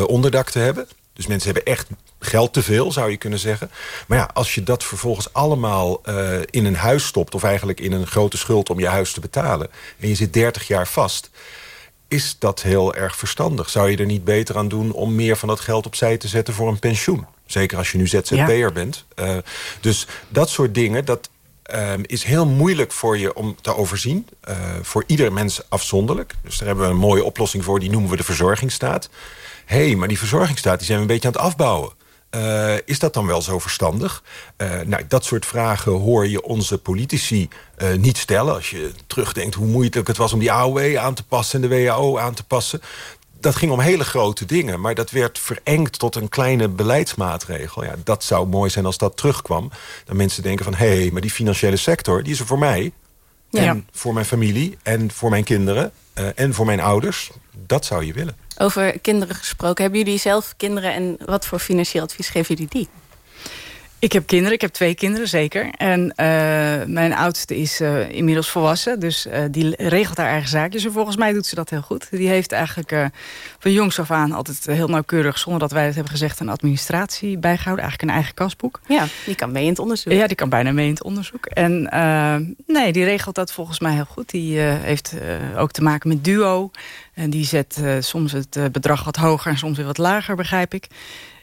onderdak te hebben. Dus mensen hebben echt geld te veel, zou je kunnen zeggen. Maar ja, als je dat vervolgens allemaal uh, in een huis stopt... of eigenlijk in een grote schuld om je huis te betalen... en je zit 30 jaar vast is dat heel erg verstandig. Zou je er niet beter aan doen om meer van dat geld opzij te zetten voor een pensioen? Zeker als je nu ZZP'er ja. bent. Uh, dus dat soort dingen, dat uh, is heel moeilijk voor je om te overzien. Uh, voor ieder mens afzonderlijk. Dus daar hebben we een mooie oplossing voor. Die noemen we de verzorgingsstaat. Hé, hey, maar die verzorgingsstaat die zijn we een beetje aan het afbouwen. Uh, is dat dan wel zo verstandig? Uh, nou, dat soort vragen hoor je onze politici niet stellen. Als je terugdenkt hoe moeilijk het was om die AOW aan te passen... en de WHO aan te passen. Dat ging om hele grote dingen. Maar dat werd verengd tot een kleine beleidsmaatregel. Ja, dat zou mooi zijn als dat terugkwam. Dat mensen denken van... hé, hey, maar die financiële sector, die is er voor mij... En voor mijn familie en voor mijn kinderen en voor mijn ouders. Dat zou je willen. Over kinderen gesproken. Hebben jullie zelf kinderen en wat voor financieel advies geven jullie die? Ik heb kinderen, ik heb twee kinderen zeker. En uh, mijn oudste is uh, inmiddels volwassen, dus uh, die regelt haar eigen zaakjes. En volgens mij doet ze dat heel goed. Die heeft eigenlijk van jongs af aan altijd heel nauwkeurig... zonder dat wij het hebben gezegd, een administratie bijgehouden. Eigenlijk een eigen kasboek. Ja, die kan mee in het onderzoek. Ja, die kan bijna mee in het onderzoek. En nee, die regelt dat volgens mij heel goed. Die heeft ook te maken met duo. En die zet soms het bedrag wat hoger en soms weer wat lager, begrijp ik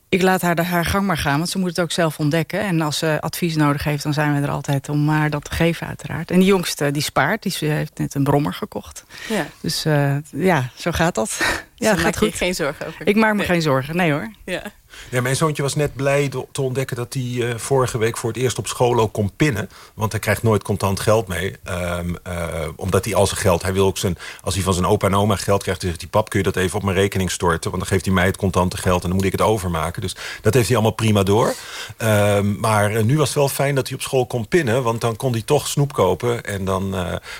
ik laat haar de, haar gang maar gaan, want ze moet het ook zelf ontdekken. En als ze advies nodig heeft, dan zijn we er altijd om haar dat te geven uiteraard. En die jongste, die spaart, die heeft net een brommer gekocht. Ja. Dus uh, ja, zo gaat dat. ja, gaat goed. geen zorgen over. Ik maak me geen zorgen, nee hoor. Ja. Ja, mijn zoontje was net blij te ontdekken dat hij uh, vorige week voor het eerst op school ook kon pinnen. Want hij krijgt nooit contant geld mee. Um, uh, omdat hij al zijn geld, hij wil ook zijn, als hij van zijn opa en oma geld krijgt, dan zegt hij, pap kun je dat even op mijn rekening storten? Want dan geeft hij mij het contante geld en dan moet ik het overmaken. Dus dat heeft hij allemaal prima door. Um, maar uh, nu was het wel fijn dat hij op school kon pinnen, want dan kon hij toch snoep kopen en dan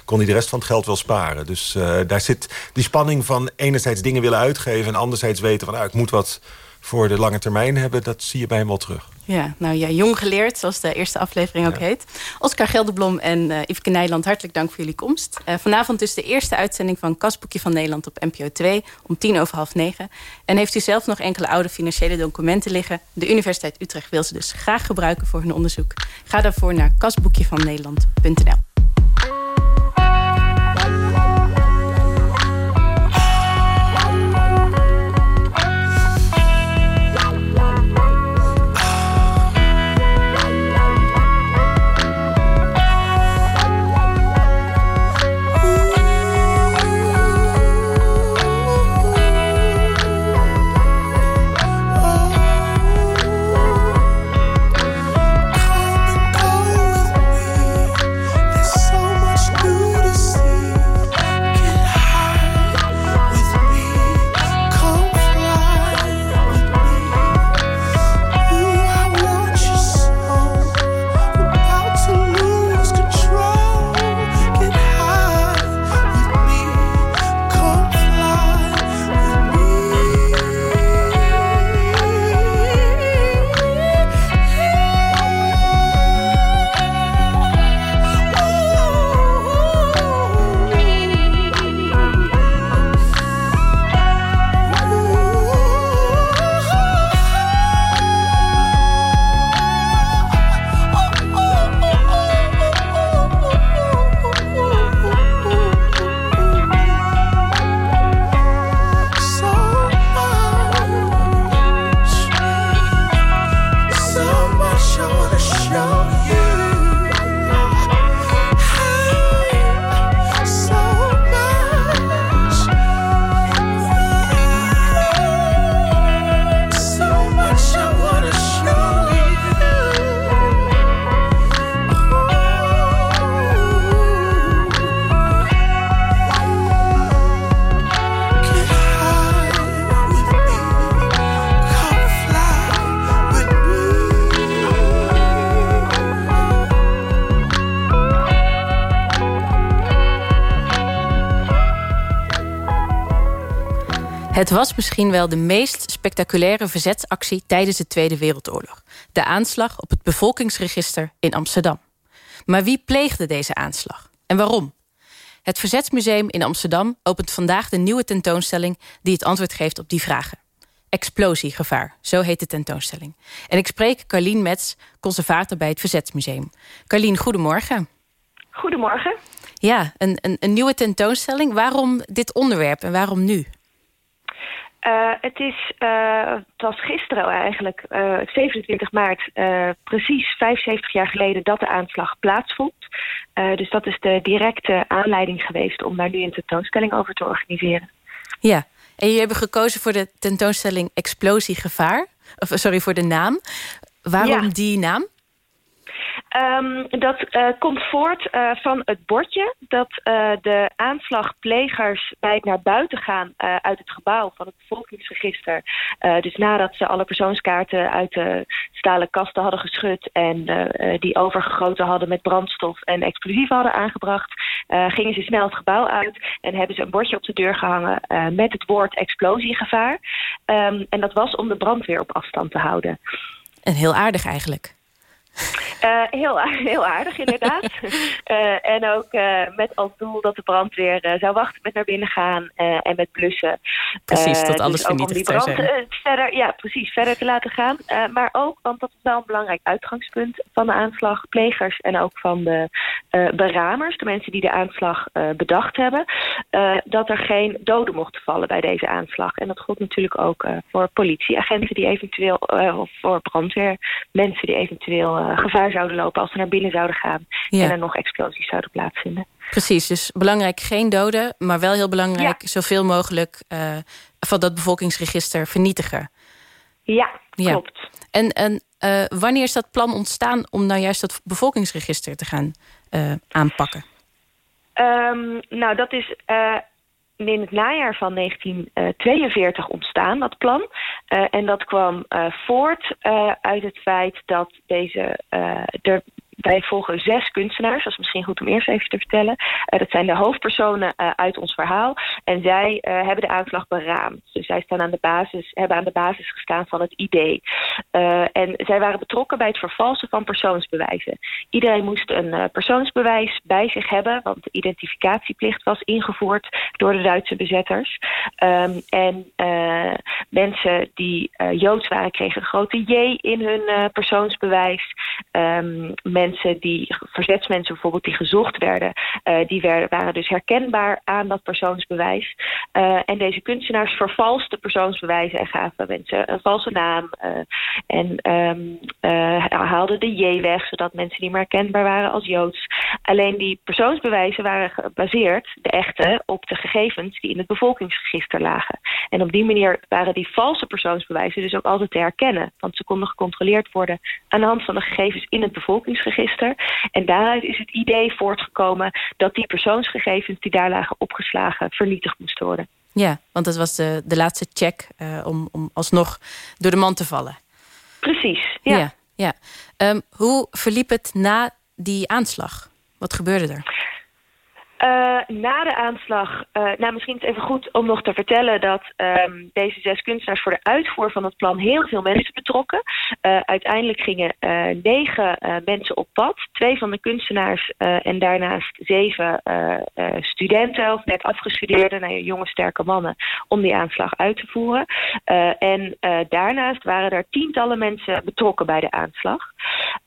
kon hij de rest van het geld wel sparen. Dus daar zit die spanning van enerzijds dingen willen uitgeven en anderzijds weten van, nou, ik moet wat voor de lange termijn hebben, dat zie je bij hem wel terug. Ja, nou ja, jong geleerd, zoals de eerste aflevering ook heet. Oscar Gelderblom en uh, Yveske Nijland, hartelijk dank voor jullie komst. Uh, vanavond is de eerste uitzending van Kasboekje van Nederland op NPO 2 om tien over half negen. En heeft u zelf nog enkele oude financiële documenten liggen? De Universiteit Utrecht wil ze dus graag gebruiken voor hun onderzoek. Ga daarvoor naar kasboekjevannederland.nl. Het was misschien wel de meest spectaculaire verzetsactie tijdens de Tweede Wereldoorlog. De aanslag op het bevolkingsregister in Amsterdam. Maar wie pleegde deze aanslag? En waarom? Het Verzetsmuseum in Amsterdam opent vandaag de nieuwe tentoonstelling... die het antwoord geeft op die vragen. Explosiegevaar, zo heet de tentoonstelling. En ik spreek Carlien Metz, conservator bij het Verzetsmuseum. Carlien, goedemorgen. Goedemorgen. Ja, een, een, een nieuwe tentoonstelling. Waarom dit onderwerp en waarom nu? Uh, het, is, uh, het was gisteren eigenlijk, uh, 27 maart, precies 75 jaar geleden dat de aanslag plaatsvond. dus dat is de directe aanleiding geweest om daar nu een tentoonstelling over te organiseren. Ja, en jullie hebben gekozen voor de tentoonstelling Explosiegevaar. Of sorry, voor de naam. Waarom ja. die naam? Um, dat uh, komt voort uh, van het bordje dat uh, de aanslagplegers bij het naar buiten gaan uit het gebouw van het bevolkingsregister. dus nadat ze alle persoonskaarten uit de stalen kasten hadden geschud en die overgegoten hadden met brandstof en explosieven hadden aangebracht, gingen ze snel het gebouw uit en hebben ze een bordje op de deur gehangen met het woord explosiegevaar. Um, en dat was om de brandweer op afstand te houden. En heel aardig eigenlijk. Uh, heel, heel aardig, inderdaad. uh, en ook uh, met als doel dat de brandweer zou wachten met naar binnen gaan en met blussen. Precies, tot alles dus vernietigd zou zijn. verder, ja, precies, verder te laten gaan. maar ook, want dat is wel een belangrijk uitgangspunt van de aanslag, plegers en ook van de beramers, de mensen die de aanslag bedacht hebben, dat er geen doden mochten vallen bij deze aanslag. En dat gold natuurlijk ook voor politieagenten die eventueel, of voor brandweermensen die eventueel gevaar zouden lopen als ze naar binnen zouden gaan en er nog explosies zouden plaatsvinden. Precies, dus belangrijk geen doden, maar wel heel belangrijk zoveel mogelijk uh, van dat bevolkingsregister vernietigen. Ja, klopt. En, en uh, wanneer is dat plan ontstaan om nou juist dat bevolkingsregister te gaan uh, aanpakken? Um, nou, dat is in het najaar van 1942 ontstaan, dat plan. Uh, en dat kwam uh, voort uit het feit dat deze, er wij volgen zes kunstenaars. Dat is misschien goed om eerst even te vertellen. Uh, dat zijn de hoofdpersonen uh, uit ons verhaal. En zij uh, hebben de aanslag beraamd. Dus zij staan aan de basis, hebben aan de basis gestaan van het idee. en zij waren betrokken bij het vervalsen van persoonsbewijzen. Iedereen moest een persoonsbewijs bij zich hebben. Want de identificatieplicht was ingevoerd door de Duitse bezetters. Um, en mensen die Joods waren kregen een grote J in hun persoonsbewijs. Um, mensen die, verzetsmensen bijvoorbeeld, die gezocht werden, uh, die werden, waren dus herkenbaar aan dat persoonsbewijs. Uh, en deze kunstenaars vervalsten persoonsbewijzen en gaven mensen een valse naam. Uh, en um, haalden de J weg, zodat mensen niet meer herkenbaar waren als Joods. Alleen die persoonsbewijzen waren gebaseerd, de echte, op de gegevens die in het bevolkingsregister lagen. En op die manier waren die valse persoonsbewijzen dus ook altijd te herkennen. Want ze konden gecontroleerd worden aan de hand van de gegevens in het bevolkingsregister en daaruit is het idee voortgekomen dat die persoonsgegevens die daar lagen opgeslagen vernietigd moesten worden. Ja, want dat was de, de laatste check uh, om, om alsnog door de man te vallen. Precies, ja. ja, ja. Um, hoe verliep het na die aanslag? Wat gebeurde er? Uh, na de aanslag, uh, nou misschien is het even goed om nog te vertellen dat um, deze zes kunstenaars voor de uitvoer van het plan heel veel mensen betrokken. Uh, uiteindelijk gingen negen mensen op pad. Twee van de kunstenaars en daarnaast zeven studenten of net afgestudeerden, nou, jonge sterke mannen, om die aanslag uit te voeren. en daarnaast waren er tientallen mensen betrokken bij de aanslag.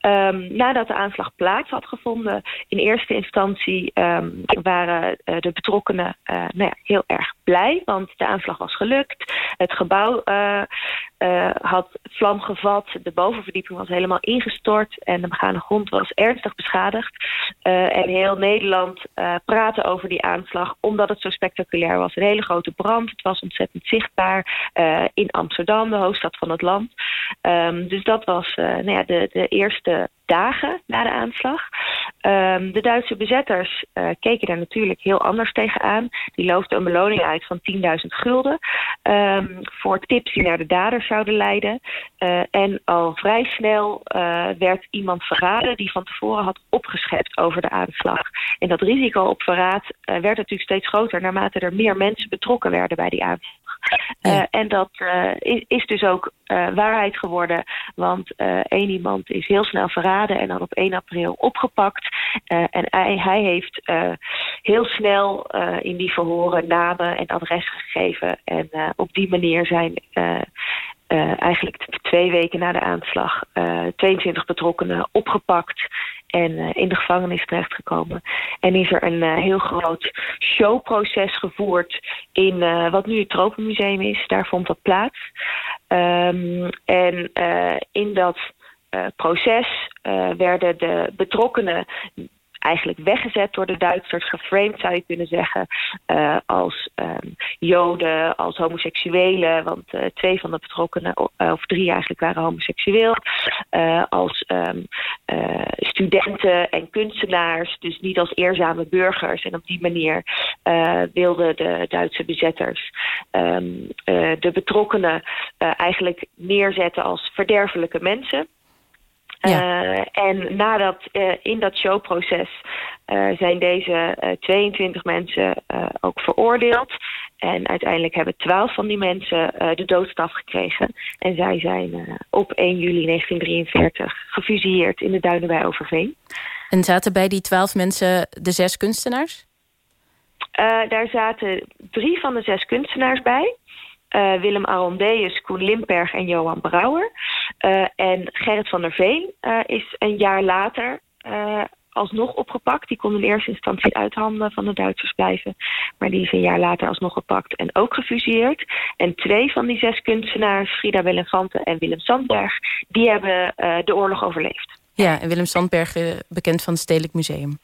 Um, nadat de aanslag plaats had gevonden, in eerste instantie um, waren uh, de betrokkenen uh, nou ja, heel erg blij, want de aanslag was gelukt. Het gebouw uh, had vlam gevat, de bovenverdieping was helemaal ingestort en de begane grond was ernstig beschadigd. en heel Nederland praatte over die aanslag omdat het zo spectaculair was. Een hele grote brand, het was ontzettend zichtbaar in Amsterdam, de hoofdstad van het land. Um, dus dat was nou ja, de, de eerste dagen na de aanslag. Um, de Duitse bezetters uh, keken daar natuurlijk heel anders tegenaan. Die loofden een beloning uit van 10.000 gulden um, voor tips die naar de daders zouden leiden. Uh, en al vrij snel uh, werd iemand verraden die van tevoren had opgeschept over de aanslag. En dat risico op verraad werd natuurlijk steeds groter naarmate er meer mensen betrokken werden bij die aanslag. En dat is, is, dus ook waarheid geworden. Want één iemand is heel snel verraden en dan op 1 april opgepakt. en hij, hij heeft heel snel in die verhoren namen en adressen gegeven. En op die manier zijn eigenlijk twee weken na de aanslag uh, eh, 22 betrokkenen opgepakt en uh, in de gevangenis terechtgekomen. En is er een heel groot showproces gevoerd in wat nu het Tropenmuseum is. Daar vond dat plaats. Um, en in dat proces werden de betrokkenen eigenlijk weggezet door de Duitsers, geframed zou je kunnen zeggen, uh, als um, joden, als homoseksuelen, want uh, twee van de betrokkenen, uh, of drie eigenlijk, waren homoseksueel, als um, studenten en kunstenaars, dus niet als eerzame burgers. En op die manier wilden de Duitse bezetters um, de betrokkenen eigenlijk neerzetten als verderfelijke mensen. Ja. Uh, en nadat, uh, in dat showproces uh, zijn deze 22 mensen ook veroordeeld. En uiteindelijk hebben 12 van die mensen de doodstraf gekregen. En zij zijn op 1 juli 1943 gefusilleerd in de duinen bij Overveen. En zaten bij die 12 mensen de zes kunstenaars? daar zaten drie van de zes kunstenaars bij. Uh, Willem Arondeus, Koen Limperg en Johan Brouwer. Uh, en Gerrit van der Veen uh, is een jaar later alsnog opgepakt. Die kon in eerste instantie uit van de Duitsers blijven. Maar die is een jaar later alsnog gepakt en ook gefusilleerd. En twee van die zes kunstenaars, Frida Willemfante en Willem Sandberg... die hebben de oorlog overleefd. Ja, en Willem Sandberg bekend van het Stedelijk Museum.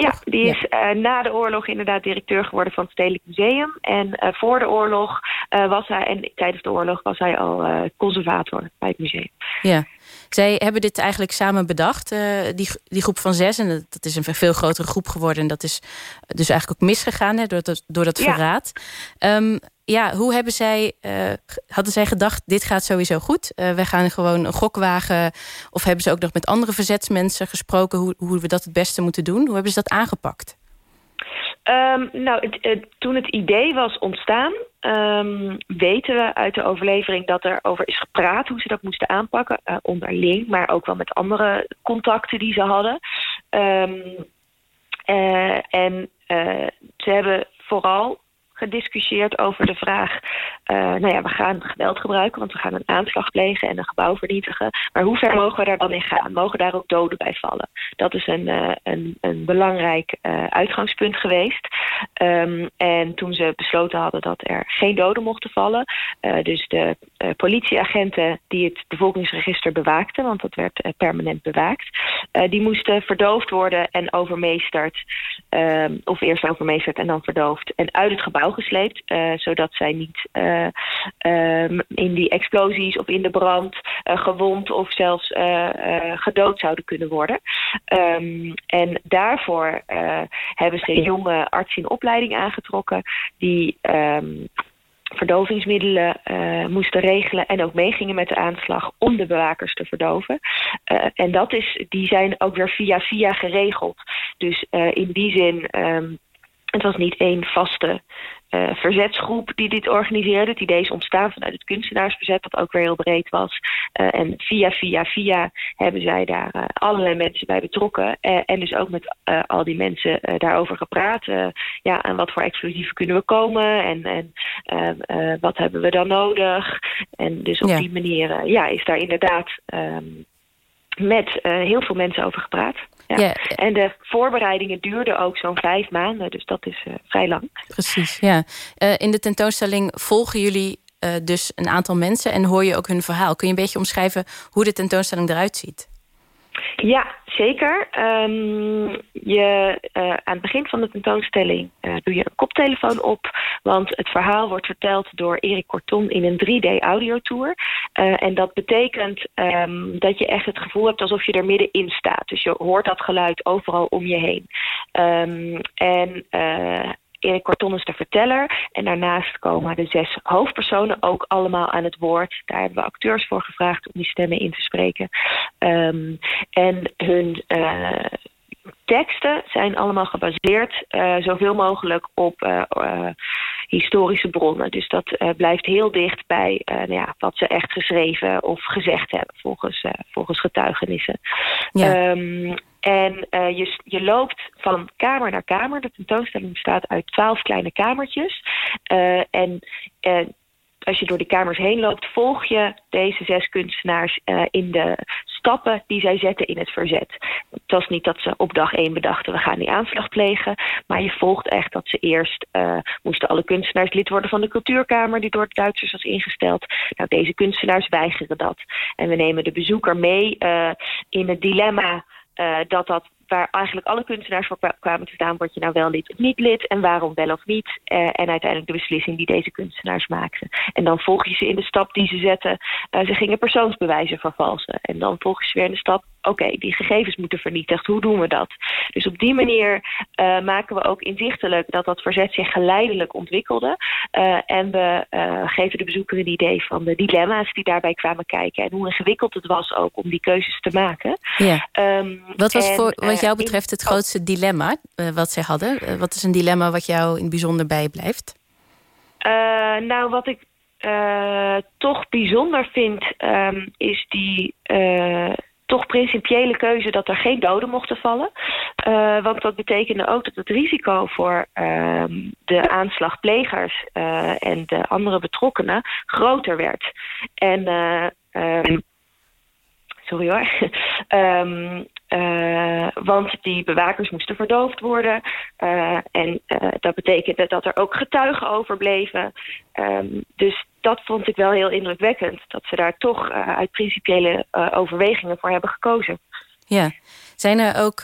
Ja, die is uh, na de oorlog inderdaad directeur geworden van het Stedelijk Museum. En uh, voor de oorlog uh, was hij, en tijdens de oorlog was hij al conservator bij het museum. Ja, zij hebben dit eigenlijk samen bedacht, die, die groep van zes. En dat, is een veel grotere groep geworden. En dat is dus eigenlijk ook misgegaan hè, door, dat, door dat ja. verraad. Um, ja, hoe hebben zij, uh, hadden zij gedacht, dit gaat sowieso goed? Uh, we gaan gewoon een gok wagen. Of hebben ze ook nog met andere verzetsmensen gesproken... hoe, hoe we dat het beste moeten doen? Hoe hebben ze dat aangepakt? Um, nou, het, het, toen het idee was ontstaan... Um, weten we uit de overlevering dat er over is gepraat... hoe ze dat moesten aanpakken, uh, onderling... maar ook wel met andere contacten die ze hadden. Um, en ze hebben vooral gediscussieerd over de vraag... Uh, nou ja, we gaan geweld gebruiken, want we gaan een aanslag plegen... en een gebouw vernietigen. Maar hoe ver mogen we daar dan in gaan? Mogen daar ook doden bij vallen? Dat is een, uh, een, een belangrijk uh, uitgangspunt geweest. Um, en toen ze besloten hadden dat er geen doden mochten vallen... dus de politieagenten die het bevolkingsregister bewaakten... want dat werd permanent bewaakt... die moesten verdoofd worden en overmeesterd. Um, of eerst overmeesterd en dan verdoofd. En uit het gebouw gesleept. Uh, zodat zij niet uh, um, in die explosies of in de brand uh, gewond of zelfs gedood zouden kunnen worden. Um, en daarvoor hebben ze jonge arts in opleiding aangetrokken die um, verdovingsmiddelen moesten regelen en ook meegingen met de aanslag om de bewakers te verdoven. En dat is, die zijn ook weer via via geregeld. Dus in die zin, het was niet één vaste uh, verzetsgroep die dit organiseerde. Het idee is ontstaan vanuit het kunstenaarsverzet, dat ook weer heel breed was. Uh, en via, via, via hebben zij daar uh, allerlei mensen bij betrokken. en dus ook met al die mensen daarover gepraat. ja, aan wat voor explosieven kunnen we komen? En, en wat hebben we dan nodig? En dus op ja. die manier ja, is daar inderdaad um, met heel veel mensen over gepraat. Ja. En de voorbereidingen duurden ook zo'n vijf maanden. Dus dat is uh, vrij lang. Precies, ja. Uh, in de tentoonstelling volgen jullie uh, dus een aantal mensen... en hoor je ook hun verhaal. Kun je een beetje omschrijven hoe de tentoonstelling eruit ziet? Ja, zeker. Um, je, uh, aan het begin van de tentoonstelling uh, doe je een koptelefoon op. Want het verhaal wordt verteld door Erik Korton in een 3D-audiotour. Uh, en dat betekent um, dat je echt het gevoel hebt alsof je er middenin staat. Dus je hoort dat geluid overal om je heen. Um, en Erik Korton is de verteller. En daarnaast komen de zes hoofdpersonen ook allemaal aan het woord. Daar hebben we acteurs voor gevraagd om die stemmen in te spreken. Um, en hun... Uh, teksten zijn allemaal gebaseerd uh, zoveel mogelijk op uh, uh, historische bronnen. Dus dat blijft heel dicht bij nou ja, wat ze echt geschreven of gezegd hebben volgens, volgens getuigenissen. Ja. Um, en je, je loopt van kamer naar kamer. De tentoonstelling bestaat uit twaalf kleine kamertjes. en als je door die kamers heen loopt, volg je deze zes kunstenaars in de stappen die zij zetten in het verzet. Het was niet dat ze op dag één bedachten, we gaan die aanslag plegen. Maar je volgt echt dat ze eerst moesten alle kunstenaars lid worden van de cultuurkamer die door de Duitsers was ingesteld. Nou, deze kunstenaars weigeren dat. En we nemen de bezoeker mee in het dilemma dat dat waar eigenlijk alle kunstenaars voor kwamen te staan... word je nou wel lid of niet lid en waarom wel of niet. Uh, en uiteindelijk de beslissing die deze kunstenaars maakten. En dan volg je ze in de stap die ze zetten. Uh, ze gingen persoonsbewijzen vervalsen. En dan volg je ze weer in de stap oké, okay, die gegevens moeten vernietigd. Hoe doen we dat? Dus op die manier uh, maken we ook inzichtelijk dat dat verzet zich geleidelijk ontwikkelde. Uh, en we uh, geven de bezoeker een idee van de dilemma's die daarbij kwamen kijken. En hoe ingewikkeld het was ook om die keuzes te maken. Ja. Um, wat was en, voor wat jou betreft het grootste dilemma wat zij hadden? wat is een dilemma wat jou in het bijzonder bijblijft? nou, wat ik toch bijzonder vind, um, is die toch principiële keuze dat er geen doden mochten vallen. Uh, want dat betekende ook dat het risico voor uh, de aanslagplegers uh, en de andere betrokkenen groter werd. En uh, sorry hoor. um, uh, want die bewakers moesten verdoofd worden. Uh, en uh, dat betekende dat er ook getuigen overbleven. Um, dus dat vond ik wel heel indrukwekkend. Dat ze daar toch uit principiële overwegingen voor hebben gekozen. Ja. Zijn er ook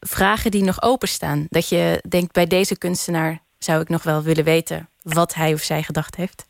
vragen die nog openstaan? Dat je denkt, bij deze kunstenaar zou ik nog wel willen weten... wat hij of zij gedacht heeft?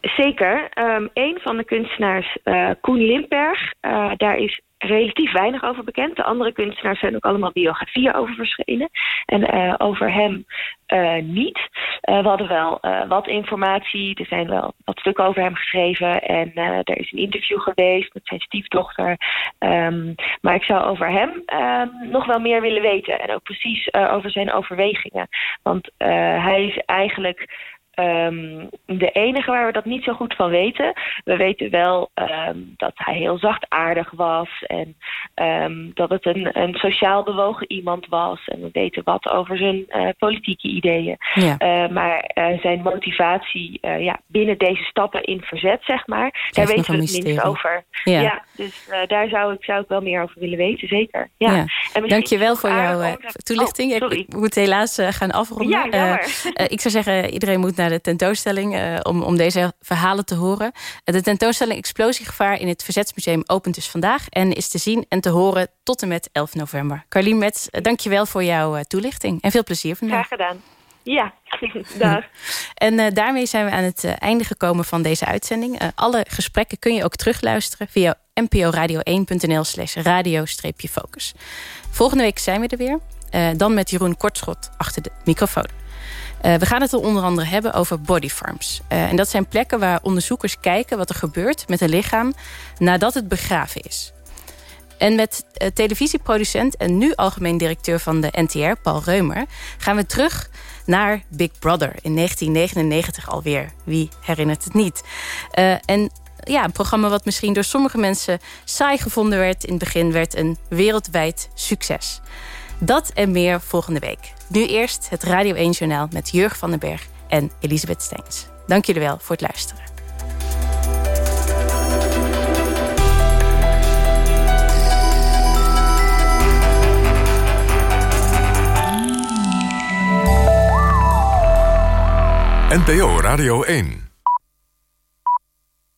Zeker. Um, een van de kunstenaars, Koen Limperg, daar is relatief weinig over bekend. De andere kunstenaars zijn ook allemaal biografieën over verschenen. En uh, over hem uh, niet. Uh, we hadden wel wat informatie. Er zijn wel wat stukken over hem geschreven. En er is een interview geweest met zijn stiefdochter. Um, maar ik zou over hem um, nog wel meer willen weten. En ook precies over zijn overwegingen. Want hij is eigenlijk Um, de enige waar we dat niet zo goed van weten. We weten wel um, dat hij heel zachtaardig was. En um, dat het een, een sociaal bewogen iemand was. En we weten wat over zijn uh, politieke ideeën. Ja. Uh, maar uh, zijn motivatie ja, binnen deze stappen in verzet, zeg maar. Daar weten we het minst over. Ja, ja dus daar zou ik, zou ik wel meer over willen weten, zeker. Ja. ja. En Dank je wel voor jouw toelichting. Oh, ik, ik, moet helaas gaan afronden. Ja, ik zou zeggen, iedereen moet naar de tentoonstelling uh, om, om deze verhalen te horen. De tentoonstelling Explosiegevaar in het Verzetsmuseum opent dus vandaag... en is te zien en te horen tot en met 11 november. Carlien Metz, uh, dank je wel voor jouw toelichting. En veel plezier vandaag. Graag gedaan. Ja, dag. en uh, daarmee zijn we aan het uh, einde gekomen van deze uitzending. Uh, alle gesprekken kun je ook terugluisteren via nporadio1.nl slash radio-focus. Volgende week zijn we er weer. dan met Jeroen Kortschot achter de microfoon. Uh, we gaan het er onder andere hebben over bodyfarms. Uh, en dat zijn plekken waar onderzoekers kijken wat er gebeurt met een lichaam nadat het begraven is. En met uh, televisieproducent en nu algemeen directeur van de NTR, Paul Reumer, gaan we terug naar Big Brother in 1999 alweer. Wie herinnert het niet? en ja, een programma wat misschien door sommige mensen saai gevonden werd in het begin, werd een wereldwijd succes. Dat en meer volgende week. Nu eerst het Radio 1 Journaal met Jurg van den Berg en Elisabeth Steens. Dank jullie wel voor het luisteren. NPO Radio 1